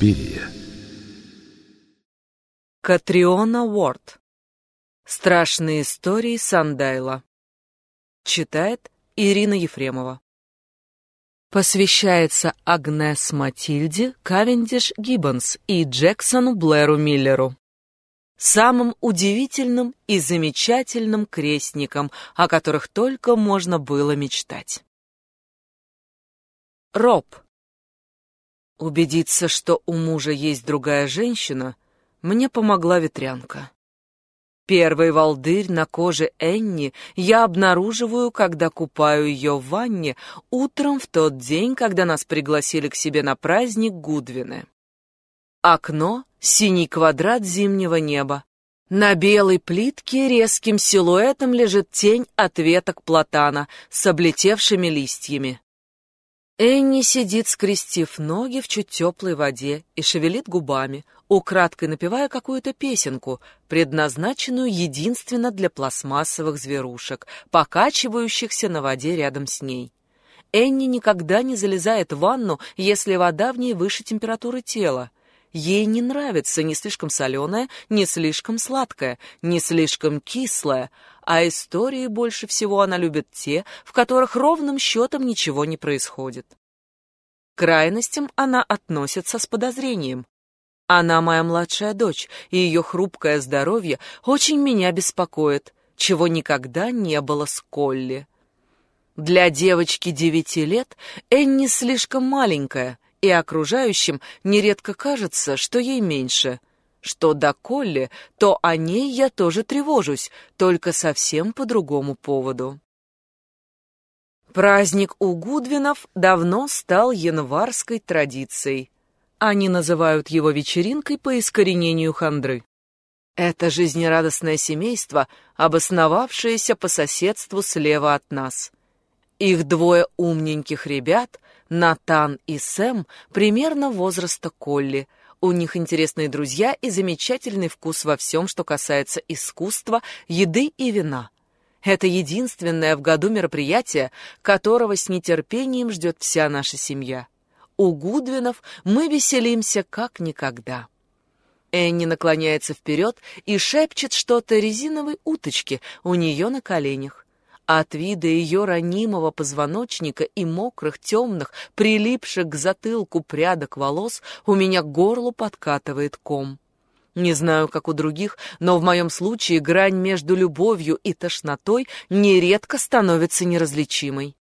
Суспирия. Катриона Уорд. Страшные истории Сандайла. Читает Ирина Ефремова. Посвящается Агнес Матильде, Кавендиш Гиббонс и Джексону Блэру Миллеру. Самым удивительным и замечательным крестникам, о которых только можно было мечтать. Роб. Убедиться, что у мужа есть другая женщина, мне помогла ветрянка. Первый волдырь на коже Энни я обнаруживаю, когда купаю ее в ванне утром в тот день, когда нас пригласили к себе на праздник Гудвины. Окно — синий квадрат зимнего неба. На белой плитке резким силуэтом лежит тень от веток платана с облетевшими листьями. Энни сидит, скрестив ноги в чуть теплой воде и шевелит губами, украдкой напевая какую-то песенку, предназначенную единственно для пластмассовых зверушек, покачивающихся на воде рядом с ней. Энни никогда не залезает в ванну, если вода в ней выше температуры тела. Ей не нравится ни слишком соленая, ни слишком сладкая, ни слишком кислая, а истории больше всего она любит те, в которых ровным счетом ничего не происходит. К крайностям она относится с подозрением. Она моя младшая дочь, и ее хрупкое здоровье очень меня беспокоит, чего никогда не было с Колли. Для девочки девяти лет Энни слишком маленькая, и окружающим нередко кажется, что ей меньше — что до Колли, то о ней я тоже тревожусь, только совсем по другому поводу. Праздник у Гудвинов давно стал январской традицией. Они называют его вечеринкой по искоренению хандры. Это жизнерадостное семейство, обосновавшееся по соседству слева от нас. Их двое умненьких ребят, Натан и Сэм, примерно возраста Колли – у них интересные друзья и замечательный вкус во всем, что касается искусства, еды и вина. Это единственное в году мероприятие, которого с нетерпением ждет вся наша семья. У Гудвинов мы веселимся как никогда. Энни наклоняется вперед и шепчет что-то резиновой уточке у нее на коленях. От вида ее ранимого позвоночника и мокрых, темных, прилипших к затылку прядок волос у меня к горлу подкатывает ком. Не знаю, как у других, но в моем случае грань между любовью и тошнотой нередко становится неразличимой.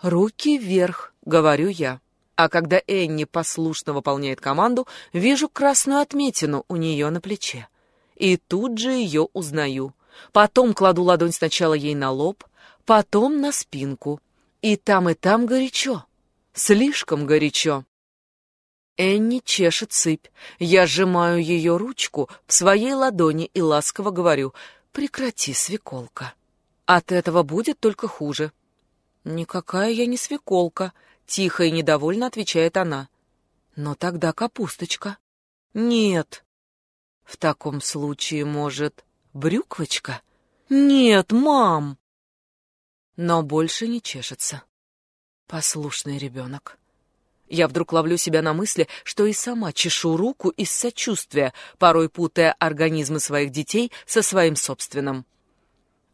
«Руки вверх», — говорю я. А когда Энни послушно выполняет команду, вижу красную отметину у нее на плече. И тут же ее узнаю — Потом кладу ладонь сначала ей на лоб, потом на спинку. И там, и там горячо. Слишком горячо. Энни чешет сыпь. Я сжимаю ее ручку в своей ладони и ласково говорю «Прекрати, свеколка». От этого будет только хуже. «Никакая я не свеколка», — тихо и недовольно отвечает она. «Но тогда капусточка». «Нет». «В таком случае, может...» Брюквочка? Нет, мам! Но больше не чешется. Послушный ребенок. Я вдруг ловлю себя на мысли, что и сама чешу руку из сочувствия, порой путая организмы своих детей со своим собственным.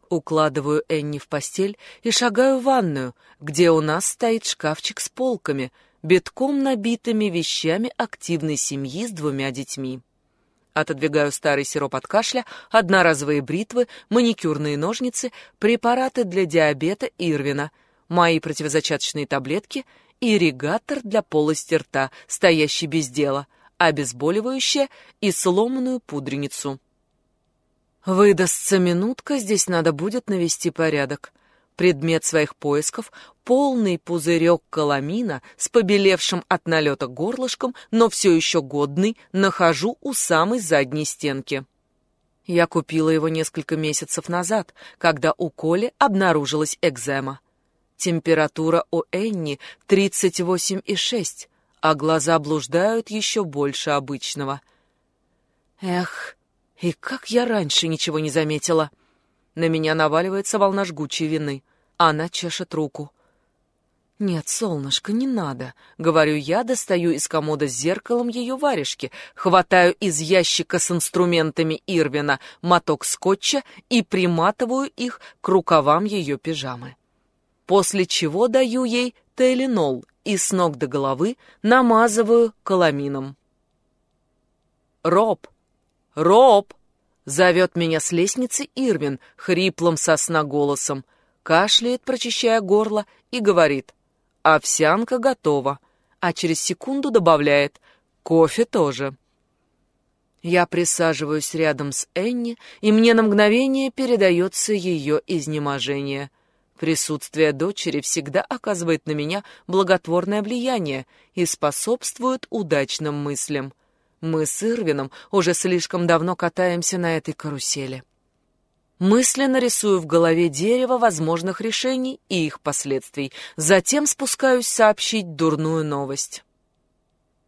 Укладываю Энни в постель и шагаю в ванную, где у нас стоит шкафчик с полками, битком набитыми вещами активной семьи с двумя детьми. Отодвигаю старый сироп от кашля, одноразовые бритвы, маникюрные ножницы, препараты для диабета Ирвина, мои противозачаточные таблетки, ирригатор для полости рта, стоящий без дела, обезболивающее и сломанную пудреницу. Выдастся минутка, здесь надо будет навести порядок. Предмет своих поисков — полный пузырек каламина с побелевшим от налета горлышком, но все еще годный, нахожу у самой задней стенки. Я купила его несколько месяцев назад, когда у Коли обнаружилась экзема. Температура у Энни 38,6, а глаза блуждают еще больше обычного. Эх, и как я раньше ничего не заметила. На меня наваливается волна жгучей вины. Она чешет руку. «Нет, солнышко, не надо», — говорю я, достаю из комода с зеркалом ее варежки, хватаю из ящика с инструментами Ирвина моток скотча и приматываю их к рукавам ее пижамы. После чего даю ей тейлинол и с ног до головы намазываю каламином. «Роб! Роб!» — зовет меня с лестницы Ирвин хриплым сосна голосом, кашляет, прочищая горло, и говорит — Овсянка готова, а через секунду добавляет «кофе тоже». Я присаживаюсь рядом с Энни, и мне на мгновение передается ее изнеможение. Присутствие дочери всегда оказывает на меня благотворное влияние и способствует удачным мыслям. Мы с Ирвином уже слишком давно катаемся на этой карусели. Мысленно рисую в голове дерево возможных решений и их последствий. Затем спускаюсь сообщить дурную новость.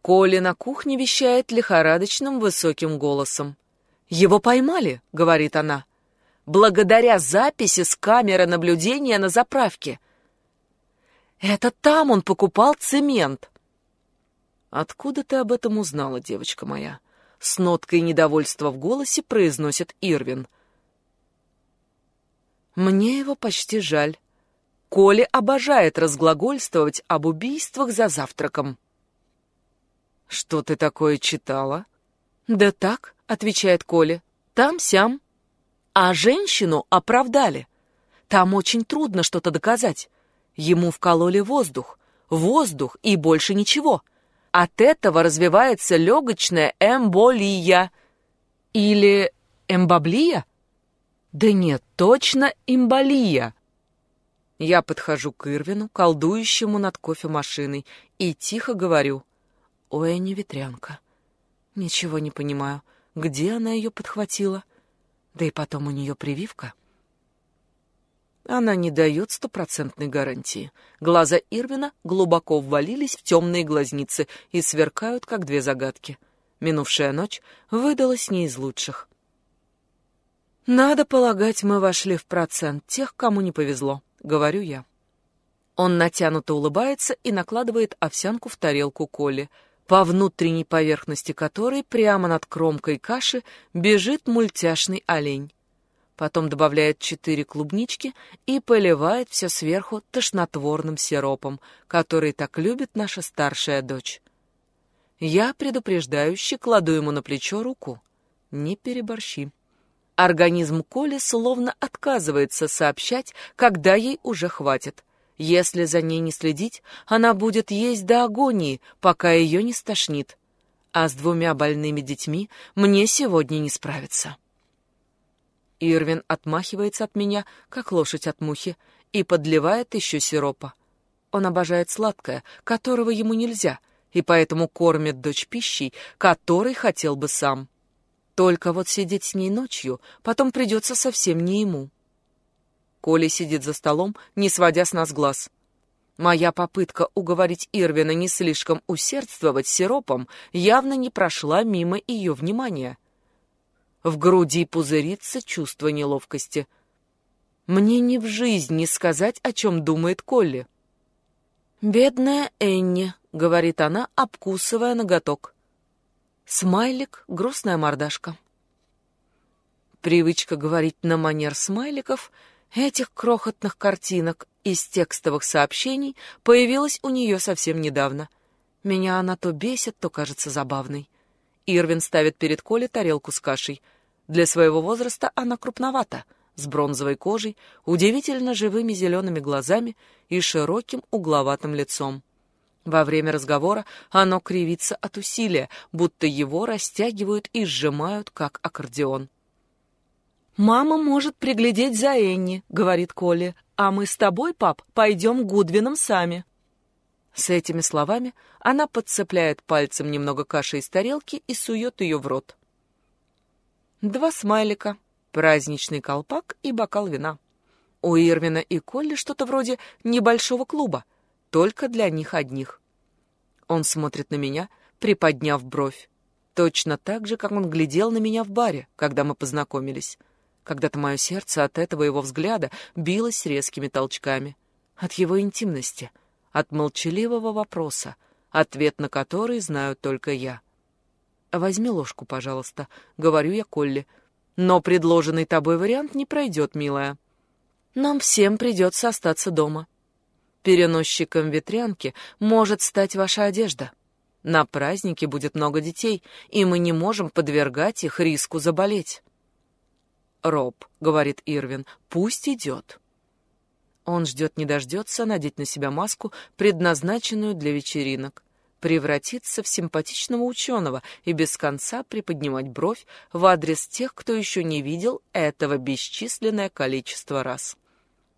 Коля на кухне вещает лихорадочным высоким голосом. «Его поймали», — говорит она, — «благодаря записи с камеры наблюдения на заправке». «Это там он покупал цемент». «Откуда ты об этом узнала, девочка моя?» С ноткой недовольства в голосе произносит Ирвин — мне его почти жаль. Коля обожает разглагольствовать об убийствах за завтраком. «Что ты такое читала?» «Да так», — отвечает Коля, — «там-сям». А женщину оправдали. Там очень трудно что-то доказать. Ему вкололи воздух. Воздух и больше ничего. От этого развивается легочная эмболия. Или эмбоблия? Да нет, точно имболия. Я подхожу к Ирвину, колдующему над кофемашиной, и тихо говорю. Ой, не ветрянка. Ничего не понимаю, где она ее подхватила. Да и потом у нее прививка. Она не дает стопроцентной гарантии. Глаза Ирвина глубоко ввалились в темные глазницы и сверкают, как две загадки. Минувшая ночь выдалась не из лучших. «Надо полагать, мы вошли в процент тех, кому не повезло», — говорю я. Он натянуто улыбается и накладывает овсянку в тарелку Коли, по внутренней поверхности которой прямо над кромкой каши бежит мультяшный олень. Потом добавляет четыре клубнички и поливает все сверху тошнотворным сиропом, который так любит наша старшая дочь. Я предупреждающе кладу ему на плечо руку. Не переборщи. Организм Коли словно отказывается сообщать, когда ей уже хватит. Если за ней не следить, она будет есть до агонии, пока ее не стошнит. А с двумя больными детьми мне сегодня не справиться. Ирвин отмахивается от меня, как лошадь от мухи, и подливает еще сиропа. Он обожает сладкое, которого ему нельзя, и поэтому кормит дочь пищей, которой хотел бы сам. Только вот сидеть с ней ночью потом придется совсем не ему. Коля сидит за столом, не сводя с нас глаз. Моя попытка уговорить Ирвина не слишком усердствовать сиропом явно не прошла мимо ее внимания. В груди пузырится чувство неловкости. Мне ни в жизнь не сказать, о чем думает Колли. «Бедная Энни», — говорит она, обкусывая ноготок. Смайлик — грустная мордашка. Привычка говорить на манер смайликов этих крохотных картинок из текстовых сообщений появилась у нее совсем недавно. Меня она то бесит, то кажется забавной. Ирвин ставит перед Колей тарелку с кашей. Для своего возраста она крупновата, с бронзовой кожей, удивительно живыми зелеными глазами и широким угловатым лицом. Во время разговора оно кривится от усилия, будто его растягивают и сжимают, как аккордеон. «Мама может приглядеть за Энни», — говорит Колли, «а мы с тобой, пап, пойдем к Гудвинам сами». С этими словами она подцепляет пальцем немного каши из тарелки и сует ее в рот. Два смайлика, праздничный колпак и бокал вина. У Ирвина и Колли что-то вроде небольшого клуба — только для них одних. Он смотрит на меня, приподняв бровь. Точно так же, как он глядел на меня в баре, когда мы познакомились. Когда-то мое сердце от этого его взгляда билось резкими толчками. От его интимности, от молчаливого вопроса, ответ на который знаю только я. «Возьми ложку, пожалуйста», — говорю я Колли. «Но предложенный тобой вариант не пройдет, милая. Нам всем придется остаться дома. Переносчиком ветрянки может стать ваша одежда. На празднике будет много детей, и мы не можем подвергать их риску заболеть». «Роб», — говорит Ирвин, — «пусть идет». Он ждет не дождется надеть на себя маску, предназначенную для вечеринок, превратиться в симпатичного ученого и без конца приподнимать бровь в адрес тех, кто еще не видел этого бесчисленное количество раз.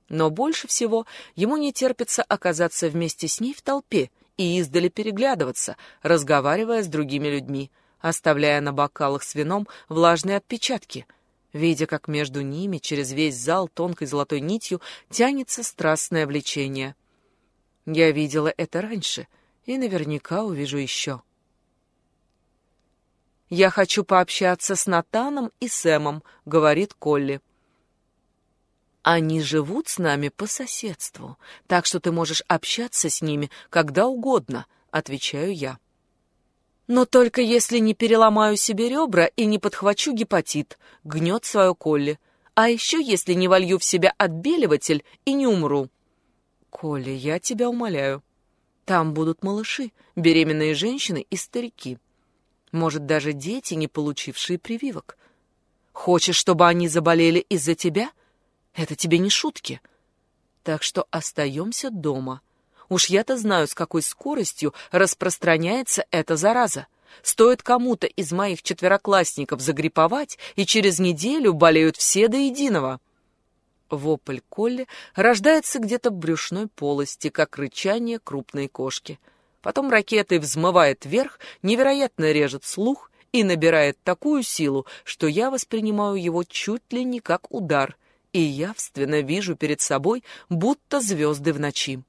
Но больше всего ему не терпится оказаться вместе с ней в толпе и издали переглядываться, разговаривая с другими людьми, оставляя на бокалах с вином влажные отпечатки — видя, как между ними через весь зал тонкой золотой нитью тянется страстное влечение. Я видела это раньше и наверняка увижу еще. «Я хочу пообщаться с Натаном и Сэмом», — говорит Колли. «Они живут с нами по соседству, так что ты можешь общаться с ними когда угодно», — отвечаю я. Но только если не переломаю себе ребра и не подхвачу гепатит, гнет свою Колли. А еще если не волью в себя отбеливатель и не умру. Колли, я тебя умоляю. Там будут малыши, беременные женщины и старики. Может, даже дети, не получившие прививок. Хочешь, чтобы они заболели из-за тебя? Это тебе не шутки. Так что остаемся дома. Уж я-то знаю, с какой скоростью распространяется эта зараза. Стоит кому-то из моих четвероклассников загриповать, и через неделю болеют все до единого. Вопль Колли рождается где-то в брюшной полости, как рычание крупной кошки. Потом ракетой взмывает вверх, невероятно режет слух и набирает такую силу, что я воспринимаю его чуть ли не как удар, и явственно вижу перед собой, будто звезды в ночи.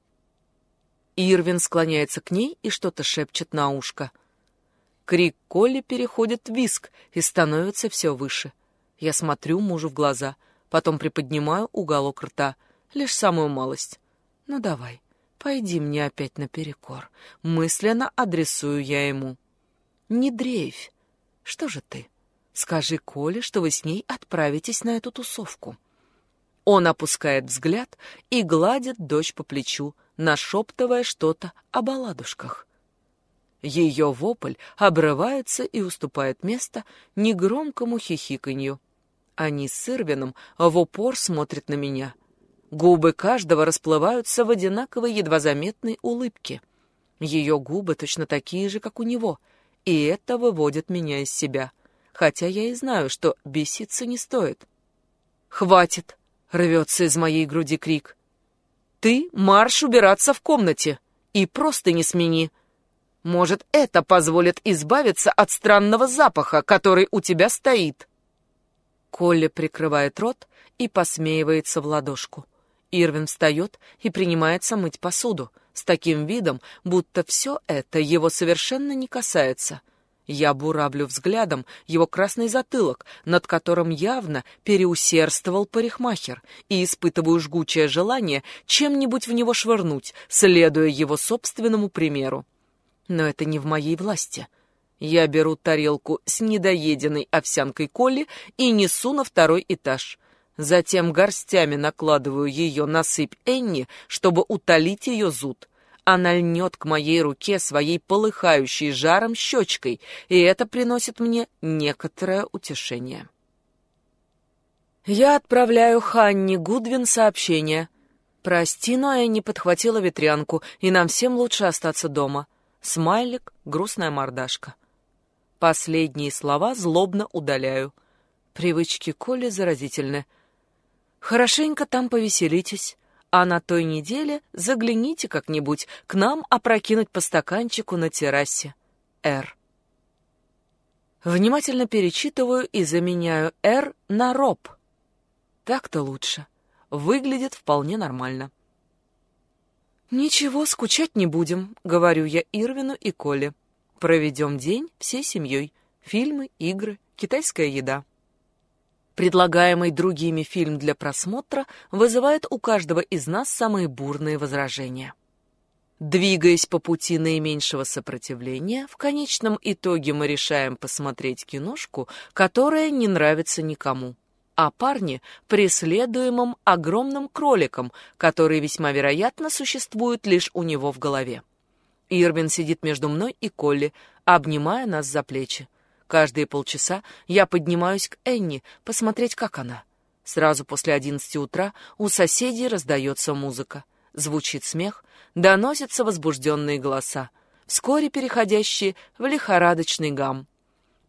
Ирвин склоняется к ней и что-то шепчет на ушко. Крик Колли переходит в виск и становится все выше. Я смотрю мужу в глаза, потом приподнимаю уголок рта, лишь самую малость. «Ну давай, пойди мне опять наперекор». Мысленно адресую я ему. «Не дрейфь. Что же ты? Скажи Коле, что вы с ней отправитесь на эту тусовку». Он опускает взгляд и гладит дочь по плечу, нашептывая что-то об оладушках. Ее вопль обрывается и уступает место негромкому хихиканью. Они с Ирвином в упор смотрят на меня. Губы каждого расплываются в одинаковой едва заметной улыбке. Ее губы точно такие же, как у него, и это выводит меня из себя, хотя я и знаю, что беситься не стоит. «Хватит!» — рвется из моей груди крик. Ты марш убираться в комнате и просто не смени. Может, это позволит избавиться от странного запаха, который у тебя стоит. Колли прикрывает рот и посмеивается в ладошку. Ирвин встает и принимается мыть посуду с таким видом, будто все это его совершенно не касается. Я бураблю взглядом его красный затылок, над которым явно переусердствовал парикмахер, и испытываю жгучее желание чем-нибудь в него швырнуть, следуя его собственному примеру. Но это не в моей власти. Я беру тарелку с недоеденной овсянкой Колли и несу на второй этаж. Затем горстями накладываю ее на сыпь Энни, чтобы утолить ее зуд. Она льнет к моей руке своей полыхающей жаром щечкой, и это приносит мне некоторое утешение. Я отправляю Ханни Гудвин сообщение. «Прости, но я не подхватила ветрянку, и нам всем лучше остаться дома». Смайлик, грустная мордашка. Последние слова злобно удаляю. Привычки Коли заразительны. «Хорошенько там повеселитесь а на той неделе загляните как-нибудь к нам опрокинуть по стаканчику на террасе. Р. Внимательно перечитываю и заменяю «Р» на «Роб». Так-то лучше. Выглядит вполне нормально. «Ничего, скучать не будем», — говорю я Ирвину и Коле. «Проведем день всей семьей. Фильмы, игры, китайская еда». Предлагаемый другими фильм для просмотра вызывает у каждого из нас самые бурные возражения. Двигаясь по пути наименьшего сопротивления, в конечном итоге мы решаем посмотреть киношку, которая не нравится никому. А парни преследуемым огромным кроликом, который весьма вероятно существует лишь у него в голове. Ирвин сидит между мной и Колли, обнимая нас за плечи. Каждые полчаса я поднимаюсь к Энни посмотреть, как она. Сразу после одиннадцати утра у соседей раздается музыка. Звучит смех, доносятся возбужденные голоса, вскоре переходящие в лихорадочный гам.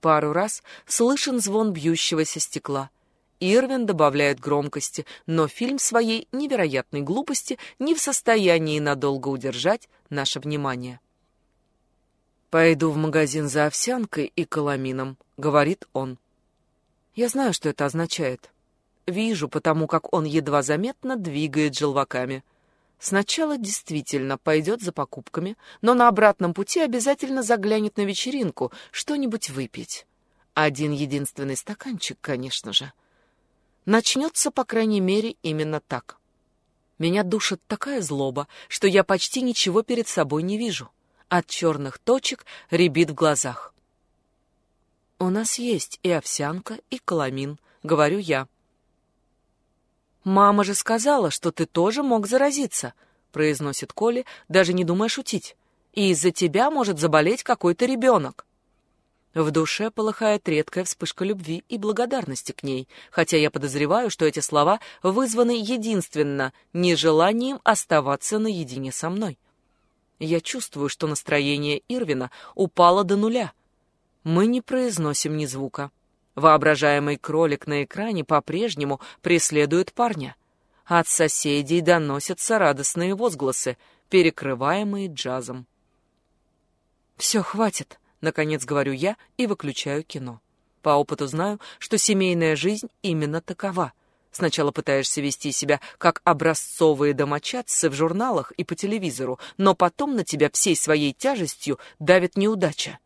Пару раз слышен звон бьющегося стекла. Ирвин добавляет громкости, но фильм своей невероятной глупости не в состоянии надолго удержать наше внимание. «Пойду в магазин за овсянкой и каламином», — говорит он. Я знаю, что это означает. Вижу, потому как он едва заметно двигает желваками — Сначала действительно пойдет за покупками, но на обратном пути обязательно заглянет на вечеринку, что-нибудь выпить. Один единственный стаканчик, конечно же. Начнется, по крайней мере, именно так. Меня душит такая злоба, что я почти ничего перед собой не вижу. От черных точек рябит в глазах. «У нас есть и овсянка, и каламин», — говорю я. «Мама же сказала, что ты тоже мог заразиться», — произносит Коли, даже не думая шутить. «И из-за тебя может заболеть какой-то ребенок». В душе полыхает редкая вспышка любви и благодарности к ней, хотя я подозреваю, что эти слова вызваны единственно нежеланием оставаться наедине со мной. Я чувствую, что настроение Ирвина упало до нуля. Мы не произносим ни звука. Воображаемый кролик на экране по-прежнему преследует парня. От соседей доносятся радостные возгласы, перекрываемые джазом. «Все, хватит», — наконец говорю я и выключаю кино. По опыту знаю, что семейная жизнь именно такова. Сначала пытаешься вести себя как образцовые домочадцы в журналах и по телевизору, но потом на тебя всей своей тяжестью давит неудача.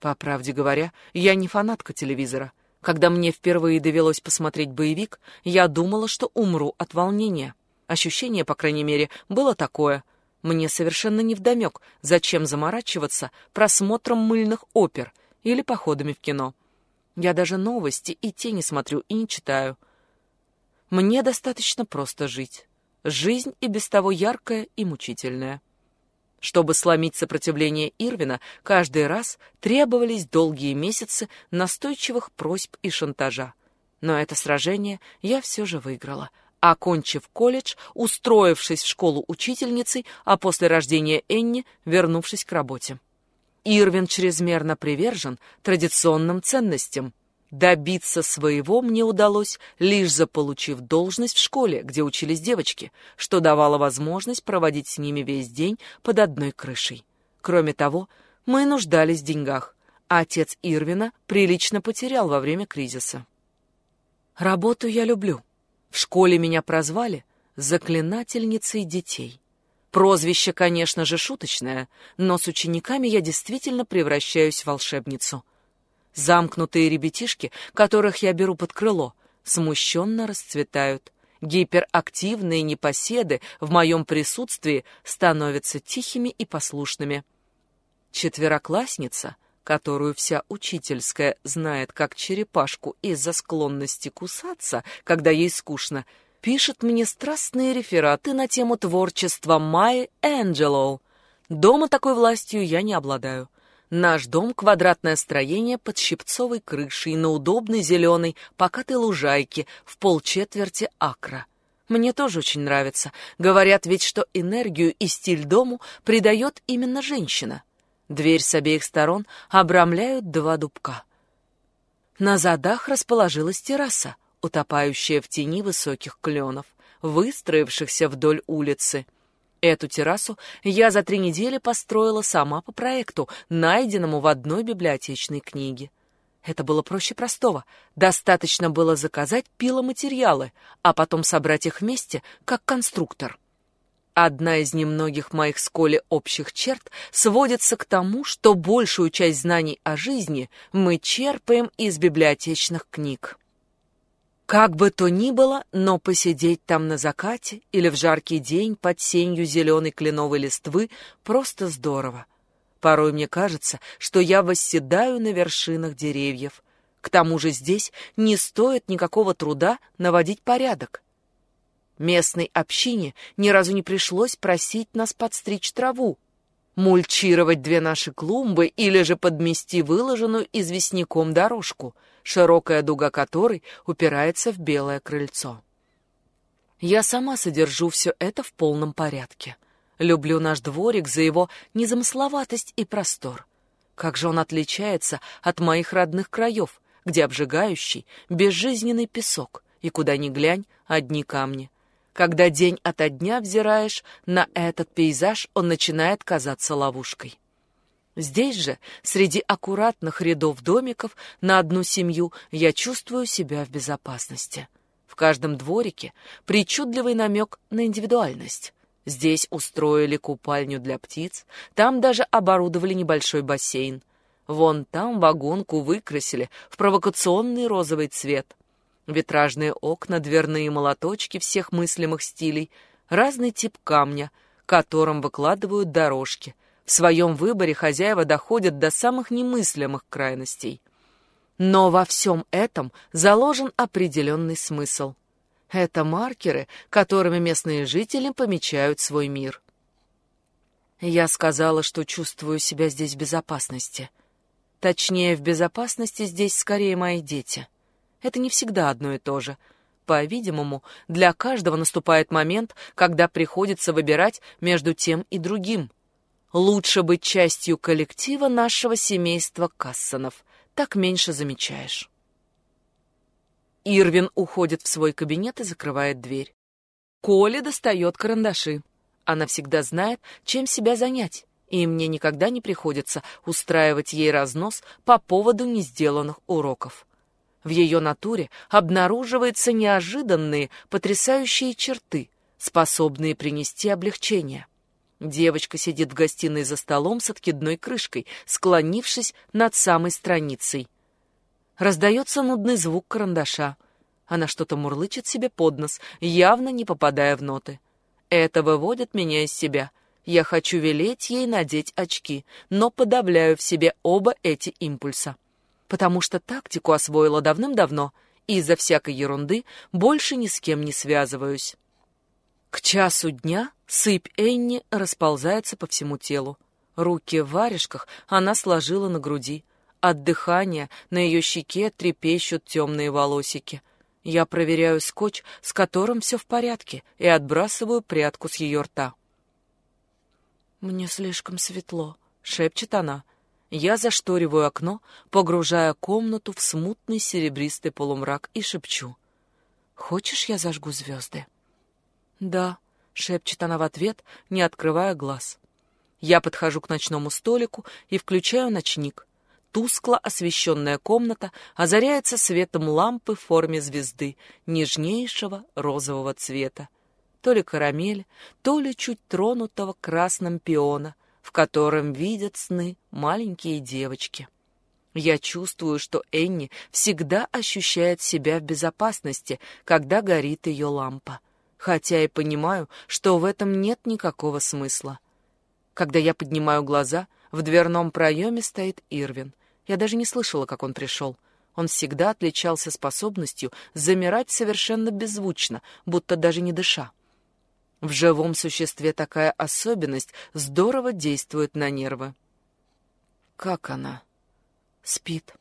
По правде говоря, я не фанатка телевизора. Когда мне впервые довелось посмотреть боевик, я думала, что умру от волнения. Ощущение, по крайней мере, было такое. Мне совершенно невдомек, зачем заморачиваться просмотром мыльных опер или походами в кино. Я даже новости и те не смотрю и не читаю. Мне достаточно просто жить. Жизнь и без того яркая и мучительная. Чтобы сломить сопротивление Ирвина, каждый раз требовались долгие месяцы настойчивых просьб и шантажа. Но это сражение я все же выиграла, окончив колледж, устроившись в школу учительницей, а после рождения Энни вернувшись к работе. Ирвин чрезмерно привержен традиционным ценностям — Добиться своего мне удалось, лишь заполучив должность в школе, где учились девочки, что давало возможность проводить с ними весь день под одной крышей. Кроме того, мы нуждались в деньгах, а отец Ирвина прилично потерял во время кризиса. Работу я люблю. В школе меня прозвали «заклинательницей детей». Прозвище, конечно же, шуточное, но с учениками я действительно превращаюсь в волшебницу — Замкнутые ребятишки, которых я беру под крыло, смущенно расцветают. Гиперактивные непоседы в моем присутствии становятся тихими и послушными. Четвероклассница, которую вся учительская знает как черепашку из-за склонности кусаться, когда ей скучно, пишет мне страстные рефераты на тему творчества Майи Энджелоу. Дома такой властью я не обладаю. Наш дом — квадратное строение под щипцовой крышей на удобной зеленой покатой лужайке в полчетверти акра. Мне тоже очень нравится. Говорят ведь, что энергию и стиль дому придает именно женщина. Дверь с обеих сторон обрамляют два дубка. На задах расположилась терраса, утопающая в тени высоких кленов, выстроившихся вдоль улицы — Эту террасу я за три недели построила сама по проекту, найденному в одной библиотечной книге. Это было проще простого. Достаточно было заказать пиломатериалы, а потом собрать их вместе, как конструктор. Одна из немногих моих с общих черт сводится к тому, что большую часть знаний о жизни мы черпаем из библиотечных книг. Как бы то ни было, но посидеть там на закате или в жаркий день под сенью зеленой кленовой листвы просто здорово. Порой мне кажется, что я восседаю на вершинах деревьев. К тому же здесь не стоит никакого труда наводить порядок. Местной общине ни разу не пришлось просить нас подстричь траву, мульчировать две наши клумбы или же подмести выложенную известняком дорожку, широкая дуга которой упирается в белое крыльцо. Я сама содержу все это в полном порядке. Люблю наш дворик за его незамысловатость и простор. Как же он отличается от моих родных краев, где обжигающий, безжизненный песок, и куда ни глянь, одни камни. Когда день ото дня взираешь на этот пейзаж, он начинает казаться ловушкой. Здесь же, среди аккуратных рядов домиков на одну семью, я чувствую себя в безопасности. В каждом дворике причудливый намек на индивидуальность. Здесь устроили купальню для птиц, там даже оборудовали небольшой бассейн. Вон там вагонку выкрасили в провокационный розовый цвет. Витражные окна, дверные молоточки всех мыслимых стилей, разный тип камня, которым выкладывают дорожки. В своем выборе хозяева доходят до самых немыслимых крайностей. Но во всем этом заложен определенный смысл. Это маркеры, которыми местные жители помечают свой мир. Я сказала, что чувствую себя здесь в безопасности. Точнее, в безопасности здесь скорее мои дети. Это не всегда одно и то же. По-видимому, для каждого наступает момент, когда приходится выбирать между тем и другим. Лучше быть частью коллектива нашего семейства Кассонов. Так меньше замечаешь. Ирвин уходит в свой кабинет и закрывает дверь. Коля достает карандаши. Она всегда знает, чем себя занять, и мне никогда не приходится устраивать ей разнос по поводу несделанных уроков. В ее натуре обнаруживаются неожиданные, потрясающие черты, способные принести облегчение. Девочка сидит в гостиной за столом с откидной крышкой, склонившись над самой страницей. Раздается нудный звук карандаша. Она что-то мурлычет себе под нос, явно не попадая в ноты. Это выводит меня из себя. Я хочу велеть ей надеть очки, но подавляю в себе оба эти импульса потому что тактику освоила давным-давно и из-за всякой ерунды больше ни с кем не связываюсь. К часу дня сыпь Энни расползается по всему телу. Руки в варежках она сложила на груди. От дыхания на ее щеке трепещут темные волосики. Я проверяю скотч, с которым все в порядке, и отбрасываю прядку с ее рта. «Мне слишком светло», — шепчет она. Я зашториваю окно, погружая комнату в смутный серебристый полумрак и шепчу. «Хочешь, я зажгу звезды?» «Да», — шепчет она в ответ, не открывая глаз. Я подхожу к ночному столику и включаю ночник. Тускло освещенная комната озаряется светом лампы в форме звезды, нежнейшего розового цвета. То ли карамель, то ли чуть тронутого красным пиона, в котором видят сны маленькие девочки. Я чувствую, что Энни всегда ощущает себя в безопасности, когда горит ее лампа, хотя и понимаю, что в этом нет никакого смысла. Когда я поднимаю глаза, в дверном проеме стоит Ирвин. Я даже не слышала, как он пришел. Он всегда отличался способностью замирать совершенно беззвучно, будто даже не дыша. В живом существе такая особенность здорово действует на нервы. Как она? Спит.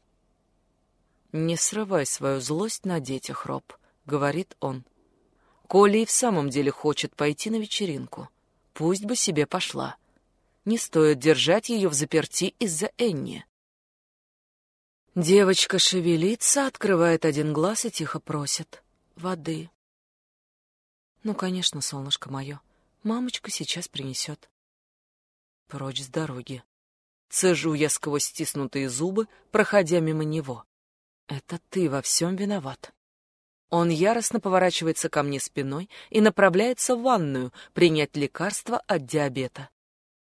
Не срывай свою злость на детях, Роб, говорит он. Коля и в самом деле хочет пойти на вечеринку. Пусть бы себе пошла. Не стоит держать ее в заперти из-за Энни. Девочка шевелится, открывает один глаз и тихо просит. Воды. Ну, конечно, солнышко мое. Мамочка сейчас принесет. Прочь с дороги. Цежу я сквозь стиснутые зубы, проходя мимо него. Это ты во всем виноват. Он яростно поворачивается ко мне спиной и направляется в ванную принять лекарство от диабета.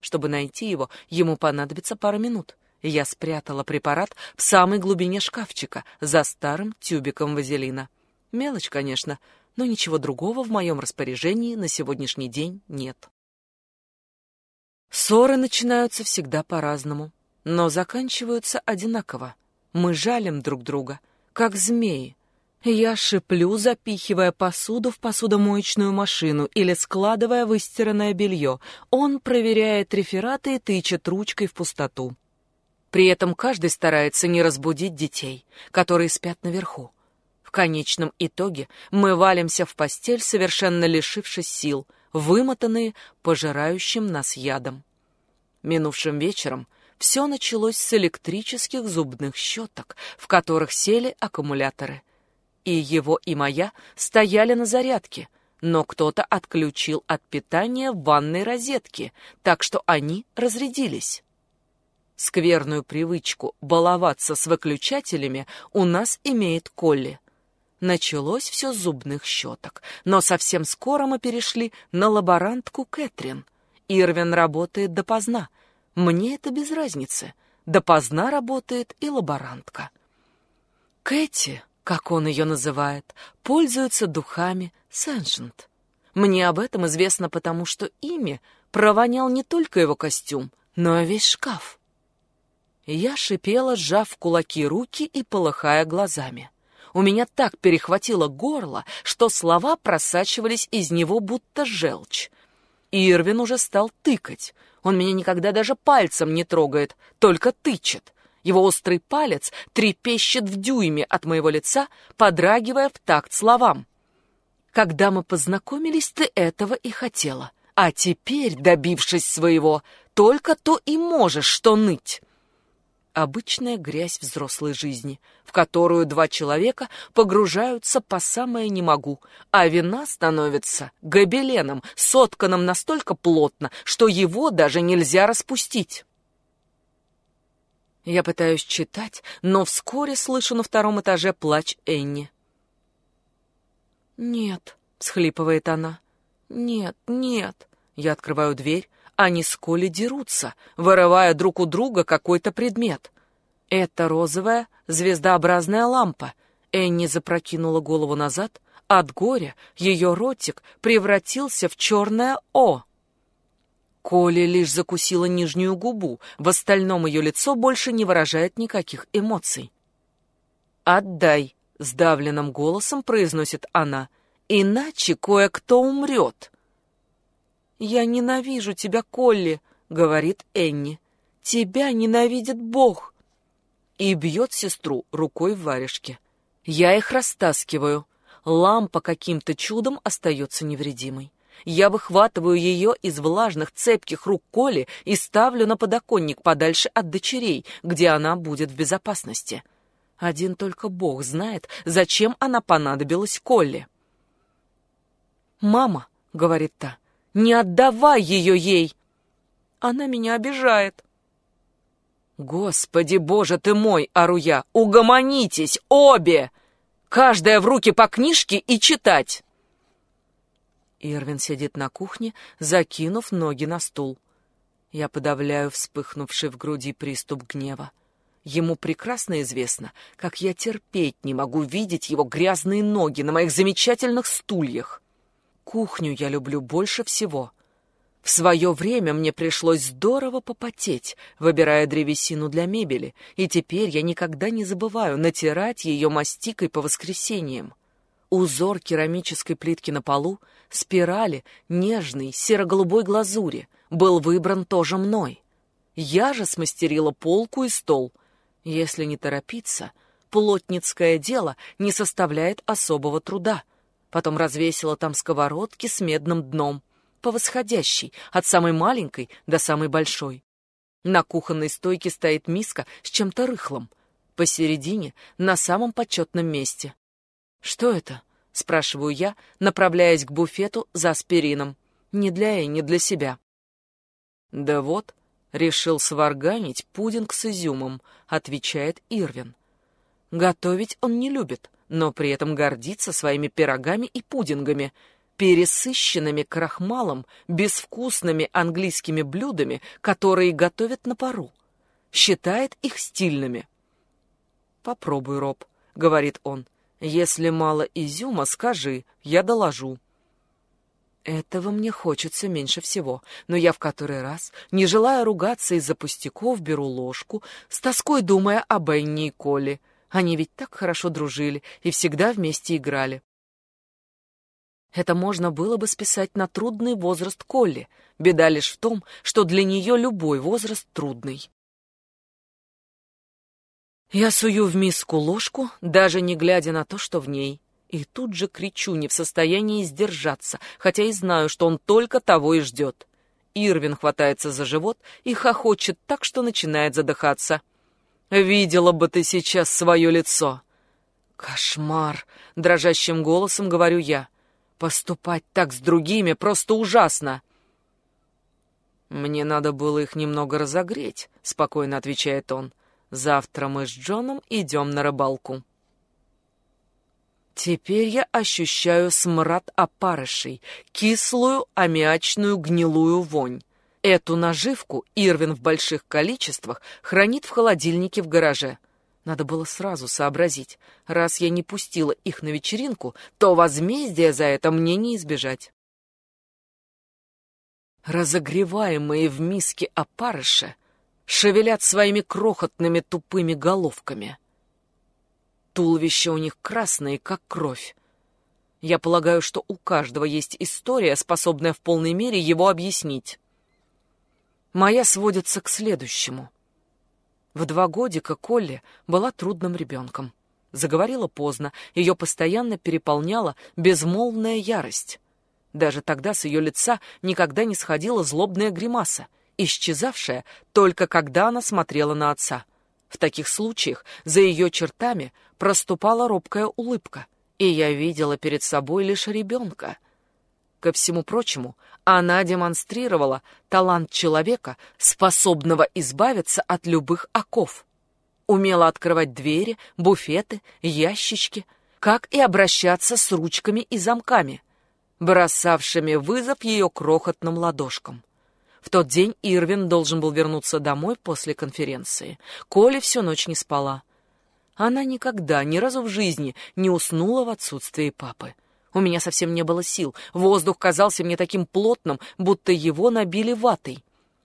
Чтобы найти его, ему понадобится пара минут. Я спрятала препарат в самой глубине шкафчика за старым тюбиком вазелина. Мелочь, конечно, но ничего другого в моем распоряжении на сегодняшний день нет. Ссоры начинаются всегда по-разному, но заканчиваются одинаково. Мы жалим друг друга, как змеи. Я шиплю, запихивая посуду в посудомоечную машину или складывая выстиранное белье. Он проверяет рефераты и тычет ручкой в пустоту. При этом каждый старается не разбудить детей, которые спят наверху. В конечном итоге мы валимся в постель, совершенно лишившись сил, вымотанные пожирающим нас ядом. Минувшим вечером все началось с электрических зубных щеток, в которых сели аккумуляторы. И его, и моя стояли на зарядке, но кто-то отключил от питания ванной розетки, так что они разрядились. Скверную привычку баловаться с выключателями у нас имеет Колли. Началось все с зубных щеток, но совсем скоро мы перешли на лаборантку Кэтрин. Ирвин работает допоздна. Мне это без разницы. Допоздна работает и лаборантка. Кэти, как он ее называет, пользуется духами Сеншент. Мне об этом известно потому, что ими провонял не только его костюм, но и весь шкаф. Я шипела, сжав кулаки руки и полыхая глазами. У меня так перехватило горло, что слова просачивались из него будто желчь. Ирвин уже стал тыкать. Он меня никогда даже пальцем не трогает, только тычет. Его острый палец трепещет в дюйме от моего лица, подрагивая в такт словам. Когда мы познакомились, ты этого и хотела. А теперь, добившись своего, только то и можешь что ныть обычная грязь взрослой жизни, в которую два человека погружаются по самое не могу, а вина становится гобеленом, сотканным настолько плотно, что его даже нельзя распустить. Я пытаюсь читать, но вскоре слышу на втором этаже плач Энни. «Нет», — всхлипывает она, — «нет, нет». Я открываю дверь, они с Коли дерутся, вырывая друг у друга какой-то предмет. Это розовая звездообразная лампа. Энни запрокинула голову назад. От горя ее ротик превратился в черное «О». Коля лишь закусила нижнюю губу, в остальном ее лицо больше не выражает никаких эмоций. «Отдай», — сдавленным голосом произносит она, — «иначе кое-кто умрет». «Я ненавижу тебя, Колли», — говорит Энни. «Тебя ненавидит Бог». И бьет сестру рукой в варежке. Я их растаскиваю. Лампа каким-то чудом остается невредимой. Я выхватываю ее из влажных, цепких рук Коли и ставлю на подоконник подальше от дочерей, где она будет в безопасности. Один только Бог знает, зачем она понадобилась Колли. «Мама», — говорит та, не отдавай ее ей! Она меня обижает. Господи, боже ты мой, ору я, угомонитесь, обе! Каждая в руки по книжке и читать. Ирвин сидит на кухне, закинув ноги на стул. Я подавляю вспыхнувший в груди приступ гнева. Ему прекрасно известно, как я терпеть не могу видеть его грязные ноги на моих замечательных стульях. Кухню я люблю больше всего. В свое время мне пришлось здорово попотеть, выбирая древесину для мебели, и теперь я никогда не забываю натирать ее мастикой по воскресеньям. Узор керамической плитки на полу, спирали, нежной серо-голубой глазури, был выбран тоже мной. Я же смастерила полку и стол. Если не торопиться, плотницкое дело не составляет особого труда — Потом развесила там сковородки с медным дном, по восходящей, от самой маленькой до самой большой. На кухонной стойке стоит миска с чем-то рыхлым. Посередине, на самом почетном месте. «Что это?» — спрашиваю я, направляясь к буфету за аспирином. Не для не для себя. «Да вот, решил сварганить пудинг с изюмом», — отвечает Ирвин. «Готовить он не любит, но при этом гордится своими пирогами и пудингами, пересыщенными крахмалом, безвкусными английскими блюдами, которые готовят на пару. Считает их стильными. «Попробуй, Роб», — говорит он. Если мало изюма, скажи, я доложу. Этого мне хочется меньше всего, но я в который раз, не желая ругаться из-за пустяков, беру ложку, с тоской думая о Бенни и Коле. Они ведь так хорошо дружили и всегда вместе играли. Это можно было бы списать на трудный возраст Колли. Беда лишь в том, что для нее любой возраст трудный. Я сую в миску ложку, даже не глядя на то, что в ней. И тут же кричу, не в состоянии сдержаться, хотя и знаю, что он только того и ждет. Ирвин хватается за живот и хохочет так, что начинает задыхаться. «Видела бы ты сейчас свое лицо!» «Кошмар!» — дрожащим голосом говорю я. «Поступать так с другими просто ужасно!» «Мне надо было их немного разогреть», — спокойно отвечает он. Завтра мы с Джоном идем на рыбалку. Теперь я ощущаю смрад опарышей, кислую, аммиачную, гнилую вонь. Эту наживку Ирвин в больших количествах хранит в холодильнике в гараже. Надо было сразу сообразить. Раз я не пустила их на вечеринку, то возмездия за это мне не избежать. Разогреваемые в миске опарыши шевелят своими крохотными тупыми головками. Туловища у них красные, как кровь. Я полагаю, что у каждого есть история, способная в полной мере его объяснить. Моя сводится к следующему. В два годика Колли была трудным ребенком. Заговорила поздно, ее постоянно переполняла безмолвная ярость. Даже тогда с ее лица никогда не сходила злобная гримаса — исчезавшая только когда она смотрела на отца. В таких случаях за ее чертами проступала робкая улыбка, и я видела перед собой лишь ребенка. Ко всему прочему, она демонстрировала талант человека, способного избавиться от любых оков. Умела открывать двери, буфеты, ящички, как и обращаться с ручками и замками, бросавшими вызов ее крохотным ладошкам. В тот день Ирвин должен был вернуться домой после конференции. Коля всю ночь не спала. Она никогда, ни разу в жизни не уснула в отсутствии папы. У меня совсем не было сил. Воздух казался мне таким плотным, будто его набили ватой.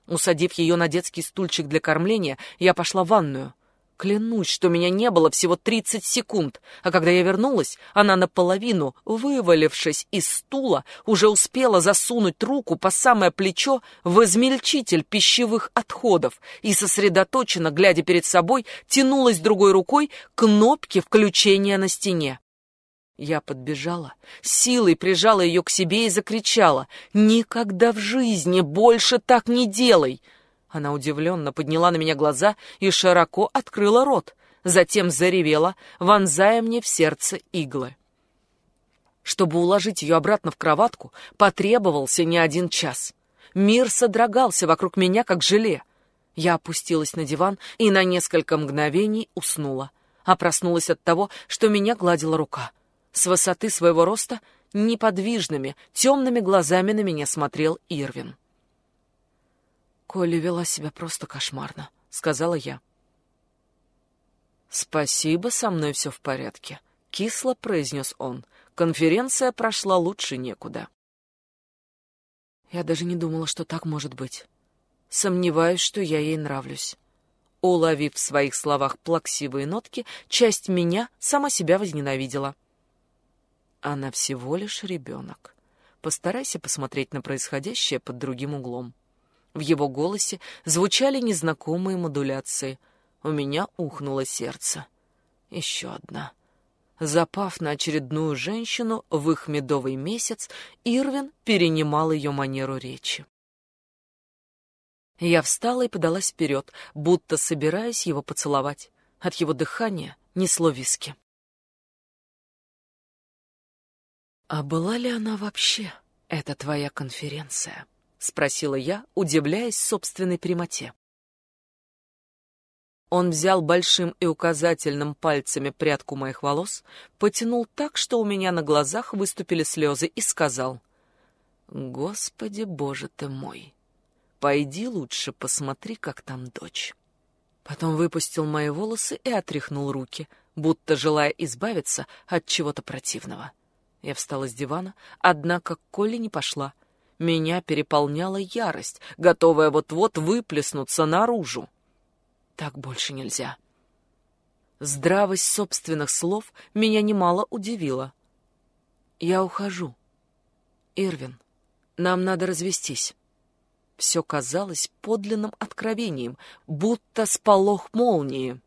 Усадив ее на детский стульчик для кормления, я пошла в ванную. Клянусь, что меня не было всего тридцать секунд, а когда я вернулась, она наполовину, вывалившись из стула, уже успела засунуть руку по самое плечо в измельчитель пищевых отходов и, сосредоточенно, глядя перед собой, тянулась другой рукой к кнопке включения на стене. Я подбежала, силой прижала ее к себе и закричала «Никогда в жизни больше так не делай!» Она удивленно подняла на меня глаза и широко открыла рот, затем заревела, вонзая мне в сердце иглы. Чтобы уложить ее обратно в кроватку, потребовался не один час. Мир содрогался вокруг меня, как желе. Я опустилась на диван и на несколько мгновений уснула, а проснулась от того, что меня гладила рука. С высоты своего роста неподвижными, темными глазами на меня смотрел Ирвин. Коля вела себя просто кошмарно, сказала я. Спасибо, со мной все в порядке, кисло произнес он. Конференция прошла лучше некуда. Я даже не думала, что так может быть. Сомневаюсь, что я ей нравлюсь. Уловив в своих словах плаксивые нотки, часть меня сама себя возненавидела. Она всего лишь ребенок. Постарайся посмотреть на происходящее под другим углом. В его голосе звучали незнакомые модуляции. У меня ухнуло сердце. Еще одна. Запав на очередную женщину в их медовый месяц, Ирвин перенимал ее манеру речи. Я встала и подалась вперед, будто собираясь его поцеловать. От его дыхания несло виски. «А была ли она вообще, эта твоя конференция?» — спросила я, удивляясь собственной прямоте. Он взял большим и указательным пальцами прядку моих волос, потянул так, что у меня на глазах выступили слезы, и сказал, «Господи, боже ты мой! Пойди лучше посмотри, как там дочь». Потом выпустил мои волосы и отряхнул руки, будто желая избавиться от чего-то противного. Я встала с дивана, однако к Коле не пошла. Меня переполняла ярость, готовая вот-вот выплеснуться наружу. Так больше нельзя. Здравость собственных слов меня немало удивила. Я ухожу. Ирвин, нам надо развестись. Все казалось подлинным откровением, будто сполох молнии.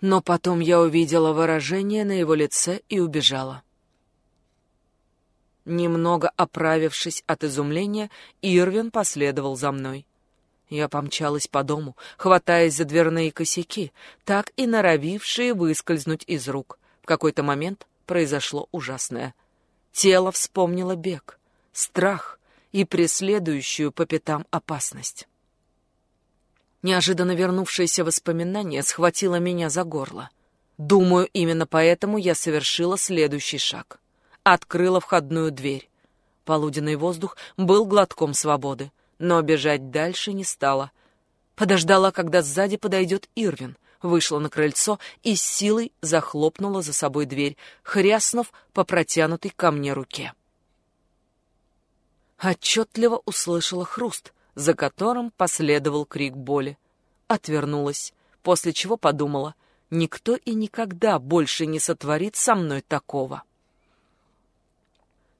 Но потом я увидела выражение на его лице и убежала. Немного оправившись от изумления, Ирвин последовал за мной. Я помчалась по дому, хватаясь за дверные косяки, так и норовившие выскользнуть из рук. В какой-то момент произошло ужасное. Тело вспомнило бег, страх и преследующую по пятам опасность. Неожиданно вернувшееся воспоминание схватило меня за горло. Думаю, именно поэтому я совершила следующий шаг. Открыла входную дверь. Полуденный воздух был глотком свободы, но бежать дальше не стала. Подождала, когда сзади подойдет Ирвин, вышла на крыльцо и с силой захлопнула за собой дверь, хряснув по протянутой ко мне руке. Отчетливо услышала хруст, за которым последовал крик боли. Отвернулась, после чего подумала, никто и никогда больше не сотворит со мной такого.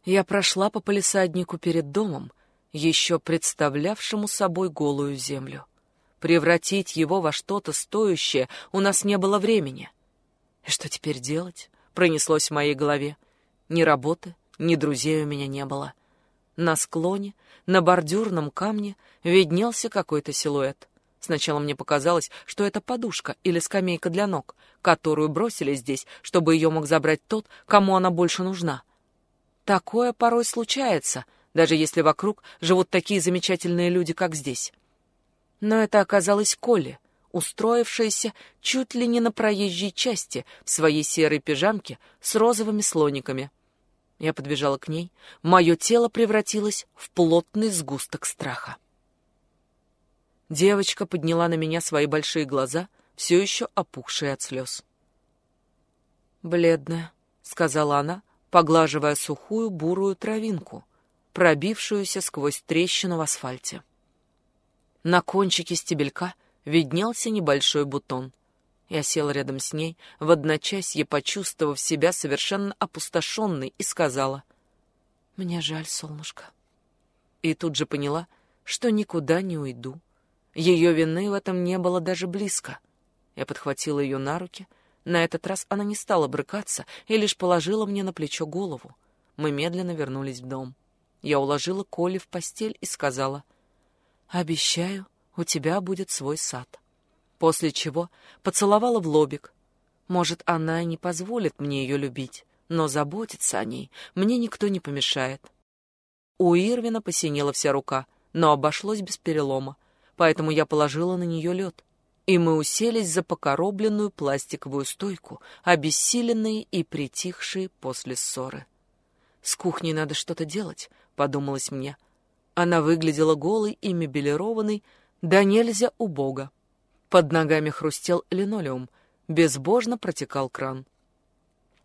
Я прошла по полисаднику перед домом, еще представлявшему собой голую землю. Превратить его во что-то стоящее у нас не было времени. И что теперь делать? Пронеслось в моей голове. Ни работы, ни друзей у меня не было. На склоне, на бордюрном камне виднелся какой-то силуэт. Сначала мне показалось, что это подушка или скамейка для ног, которую бросили здесь, чтобы ее мог забрать тот, кому она больше нужна. Такое порой случается, даже если вокруг живут такие замечательные люди, как здесь. Но это оказалось Колли, устроившаяся чуть ли не на проезжей части в своей серой пижамке с розовыми слониками — я подбежала к ней. Мое тело превратилось в плотный сгусток страха. Девочка подняла на меня свои большие глаза, все еще опухшие от слез. «Бледная», — сказала она, поглаживая сухую бурую травинку, пробившуюся сквозь трещину в асфальте. На кончике стебелька виднелся небольшой бутон — я села рядом с ней, в одночасье почувствовав себя совершенно опустошенной, и сказала, «Мне жаль, солнышко». И тут же поняла, что никуда не уйду. Ее вины в этом не было даже близко. Я подхватила ее на руки. На этот раз она не стала брыкаться и лишь положила мне на плечо голову. Мы медленно вернулись в дом. Я уложила Коли в постель и сказала, «Обещаю, у тебя будет свой сад» после чего поцеловала в лобик. Может, она и не позволит мне ее любить, но заботиться о ней мне никто не помешает. У Ирвина посинела вся рука, но обошлось без перелома, поэтому я положила на нее лед, и мы уселись за покоробленную пластиковую стойку, обессиленные и притихшие после ссоры. «С кухней надо что-то делать», — подумалось мне. Она выглядела голой и мебелированной, да нельзя убого. Под ногами хрустел линолеум, безбожно протекал кран.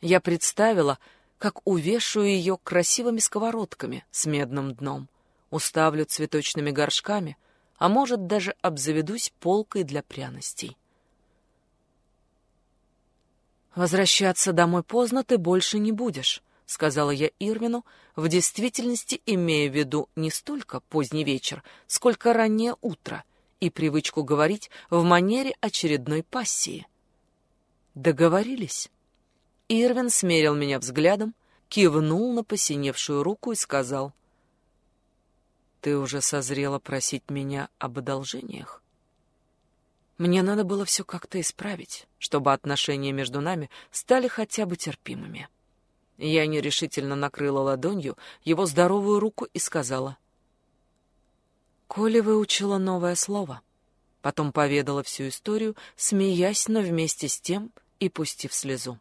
Я представила, как увешаю ее красивыми сковородками с медным дном, уставлю цветочными горшками, а может, даже обзаведусь полкой для пряностей. «Возвращаться домой поздно ты больше не будешь», — сказала я Ирвину, в действительности имея в виду не столько поздний вечер, сколько раннее утро, и привычку говорить в манере очередной пассии. Договорились. Ирвин смерил меня взглядом, кивнул на посиневшую руку и сказал, «Ты уже созрела просить меня об одолжениях?» Мне надо было все как-то исправить, чтобы отношения между нами стали хотя бы терпимыми. Я нерешительно накрыла ладонью его здоровую руку и сказала — Коля выучила новое слово. Потом поведала всю историю, смеясь, но вместе с тем и пустив слезу.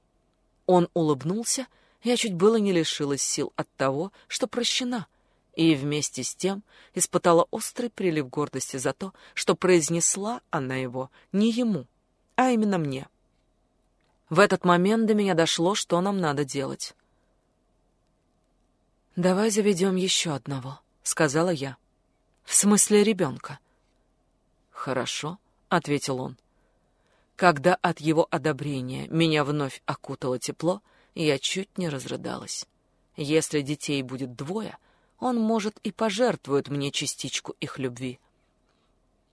Он улыбнулся, я чуть было не лишилась сил от того, что прощена, и вместе с тем испытала острый прилив гордости за то, что произнесла она его не ему, а именно мне. В этот момент до меня дошло, что нам надо делать. «Давай заведем еще одного», — сказала я. «В смысле ребенка?» «Хорошо», — ответил он. Когда от его одобрения меня вновь окутало тепло, я чуть не разрыдалась. Если детей будет двое, он, может, и пожертвует мне частичку их любви.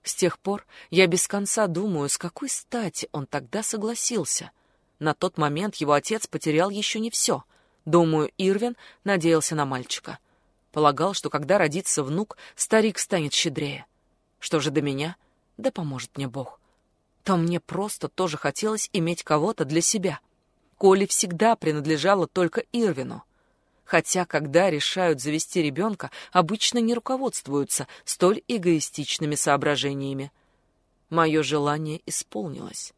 С тех пор я без конца думаю, с какой стати он тогда согласился. На тот момент его отец потерял еще не все — Думаю, Ирвин надеялся на мальчика. Полагал, что когда родится внук, старик станет щедрее. Что же до меня? Да поможет мне Бог. То мне просто тоже хотелось иметь кого-то для себя. Коли всегда принадлежало только Ирвину. Хотя, когда решают завести ребенка, обычно не руководствуются столь эгоистичными соображениями. Мое желание исполнилось.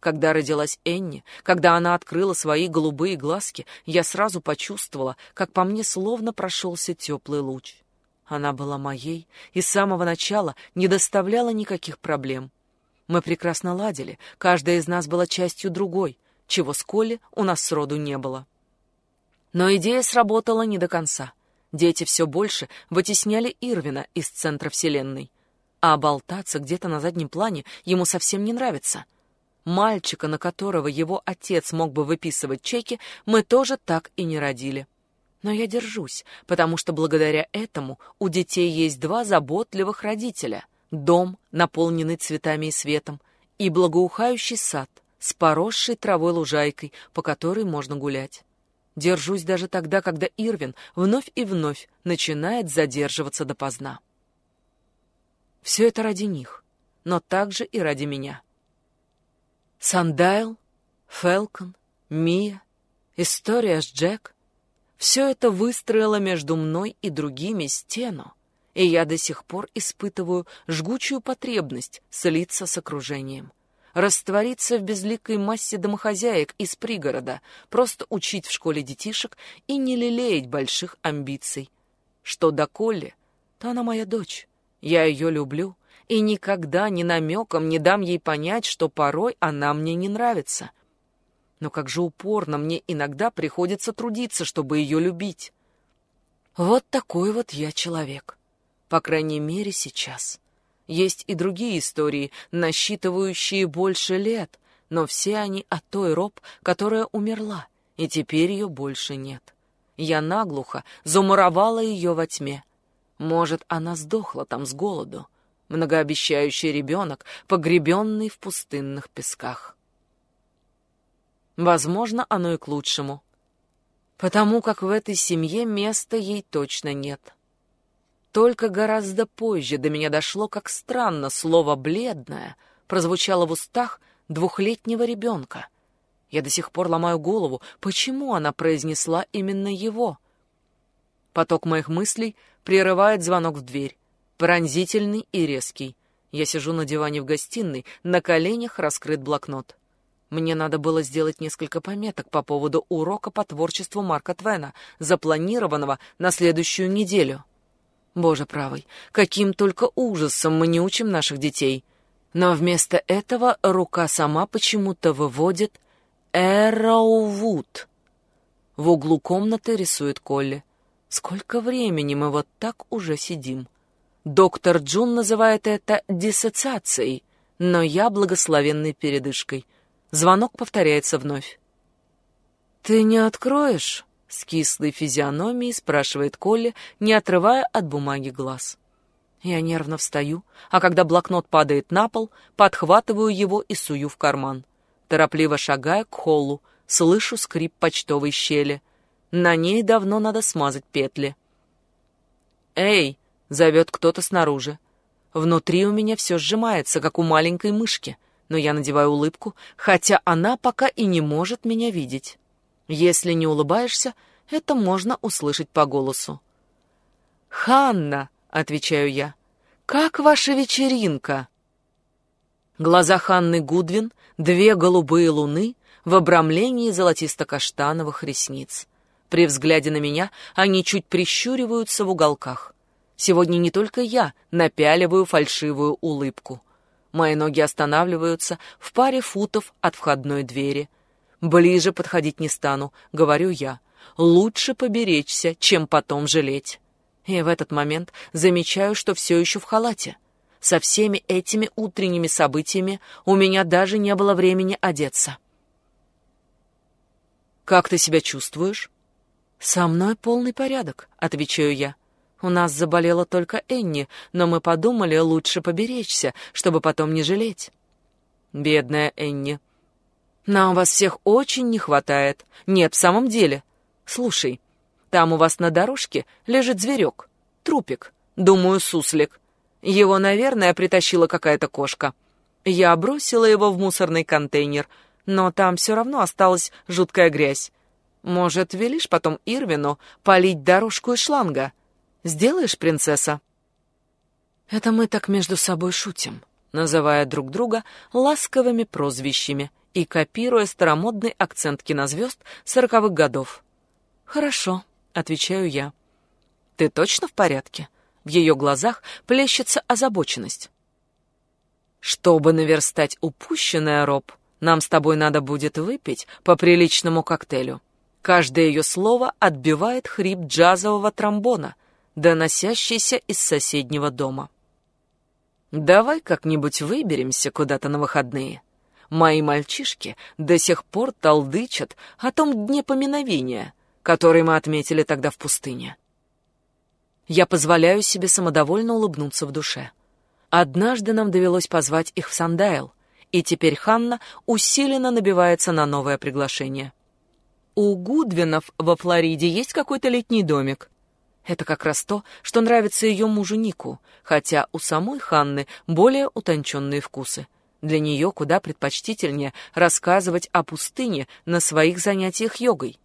Когда родилась Энни, когда она открыла свои голубые глазки, я сразу почувствовала, как по мне словно прошелся теплый луч. Она была моей и с самого начала не доставляла никаких проблем. Мы прекрасно ладили, каждая из нас была частью другой, чего с Колли у нас сроду не было. Но идея сработала не до конца. Дети все больше вытесняли Ирвина из центра Вселенной. А болтаться где-то на заднем плане ему совсем не нравится — Мальчика, на которого его отец мог бы выписывать чеки, мы тоже так и не родили. Но я держусь, потому что благодаря этому у детей есть два заботливых родителя. Дом, наполненный цветами и светом, и благоухающий сад с поросшей травой лужайкой, по которой можно гулять. Держусь даже тогда, когда Ирвин вновь и вновь начинает задерживаться допоздна. Все это ради них, но также и ради меня. Сандайл, Фелкон, Мия, история с Джек — все это выстроило между мной и другими стену, и я до сих пор испытываю жгучую потребность слиться с окружением, раствориться в безликой массе домохозяек из пригорода, просто учить в школе детишек и не лелеять больших амбиций. Что до Колли, то она моя дочь, я ее люблю, и никогда ни намеком не дам ей понять, что порой она мне не нравится. Но как же упорно мне иногда приходится трудиться, чтобы ее любить. Вот такой вот я человек. По крайней мере, сейчас. Есть и другие истории, насчитывающие больше лет, но все они о той Роб, которая умерла, и теперь ее больше нет. Я наглухо замуровала ее во тьме. Может, она сдохла там с голоду многообещающий ребенок, погребенный в пустынных песках. Возможно, оно и к лучшему, потому как в этой семье места ей точно нет. Только гораздо позже до меня дошло, как странно слово «бледное» прозвучало в устах двухлетнего ребенка. Я до сих пор ломаю голову, почему она произнесла именно его. Поток моих мыслей прерывает звонок в дверь пронзительный и резкий. Я сижу на диване в гостиной, на коленях раскрыт блокнот. Мне надо было сделать несколько пометок по поводу урока по творчеству Марка Твена, запланированного на следующую неделю. Боже правый, каким только ужасом мы не учим наших детей. Но вместо этого рука сама почему-то выводит «Эроувуд». В углу комнаты рисует Колли. Сколько времени мы вот так уже сидим? Доктор Джун называет это диссоциацией, но я благословенной передышкой. Звонок повторяется вновь. «Ты не откроешь?» — с кислой физиономией спрашивает Колли, не отрывая от бумаги глаз. Я нервно встаю, а когда блокнот падает на пол, подхватываю его и сую в карман. Торопливо шагая к холлу, слышу скрип почтовой щели. На ней давно надо смазать петли. «Эй!» Зовет кто-то снаружи. Внутри у меня все сжимается, как у маленькой мышки, но я надеваю улыбку, хотя она пока и не может меня видеть. Если не улыбаешься, это можно услышать по голосу. «Ханна», — отвечаю я, — «как ваша вечеринка?» Глаза Ханны Гудвин, две голубые луны в обрамлении золотисто-каштановых ресниц. При взгляде на меня они чуть прищуриваются в уголках. Сегодня не только я напяливаю фальшивую улыбку. Мои ноги останавливаются в паре футов от входной двери. Ближе подходить не стану, говорю я. Лучше поберечься, чем потом жалеть. И в этот момент замечаю, что все еще в халате. Со всеми этими утренними событиями у меня даже не было времени одеться. «Как ты себя чувствуешь?» «Со мной полный порядок», — отвечаю я. «У нас заболела только Энни, но мы подумали, лучше поберечься, чтобы потом не жалеть». «Бедная Энни», нам вас всех очень не хватает. Нет, в самом деле. Слушай, там у вас на дорожке лежит зверек. Трупик. Думаю, суслик. Его, наверное, притащила какая-то кошка. Я бросила его в мусорный контейнер, но там все равно осталась жуткая грязь. Может, велишь потом Ирвину полить дорожку из шланга? Сделаешь, принцесса?» Это мы так между собой шутим, называя друг друга ласковыми прозвищами и копируя старомодный акцент кинозвезд сороковых годов. «Хорошо», — отвечаю я. «Ты точно в порядке?» В ее глазах плещется озабоченность. «Чтобы наверстать упущенное, Роб, нам с тобой надо будет выпить по приличному коктейлю». Каждое ее слово отбивает хрип джазового тромбона, доносящийся из соседнего дома. «Давай как-нибудь выберемся куда-то на выходные». Мои мальчишки до сих пор толдычат о том дне поминовения, который мы отметили тогда в пустыне. Я позволяю себе самодовольно улыбнуться в душе. Однажды нам довелось позвать их в Сандайл, и теперь Ханна усиленно набивается на новое приглашение. У Гудвинов во Флориде есть какой-то летний домик. Это как раз то, что нравится ее мужу Нику, хотя у самой Ханны более утонченные вкусы — для нее куда предпочтительнее рассказывать о пустыне на своих занятиях йогой.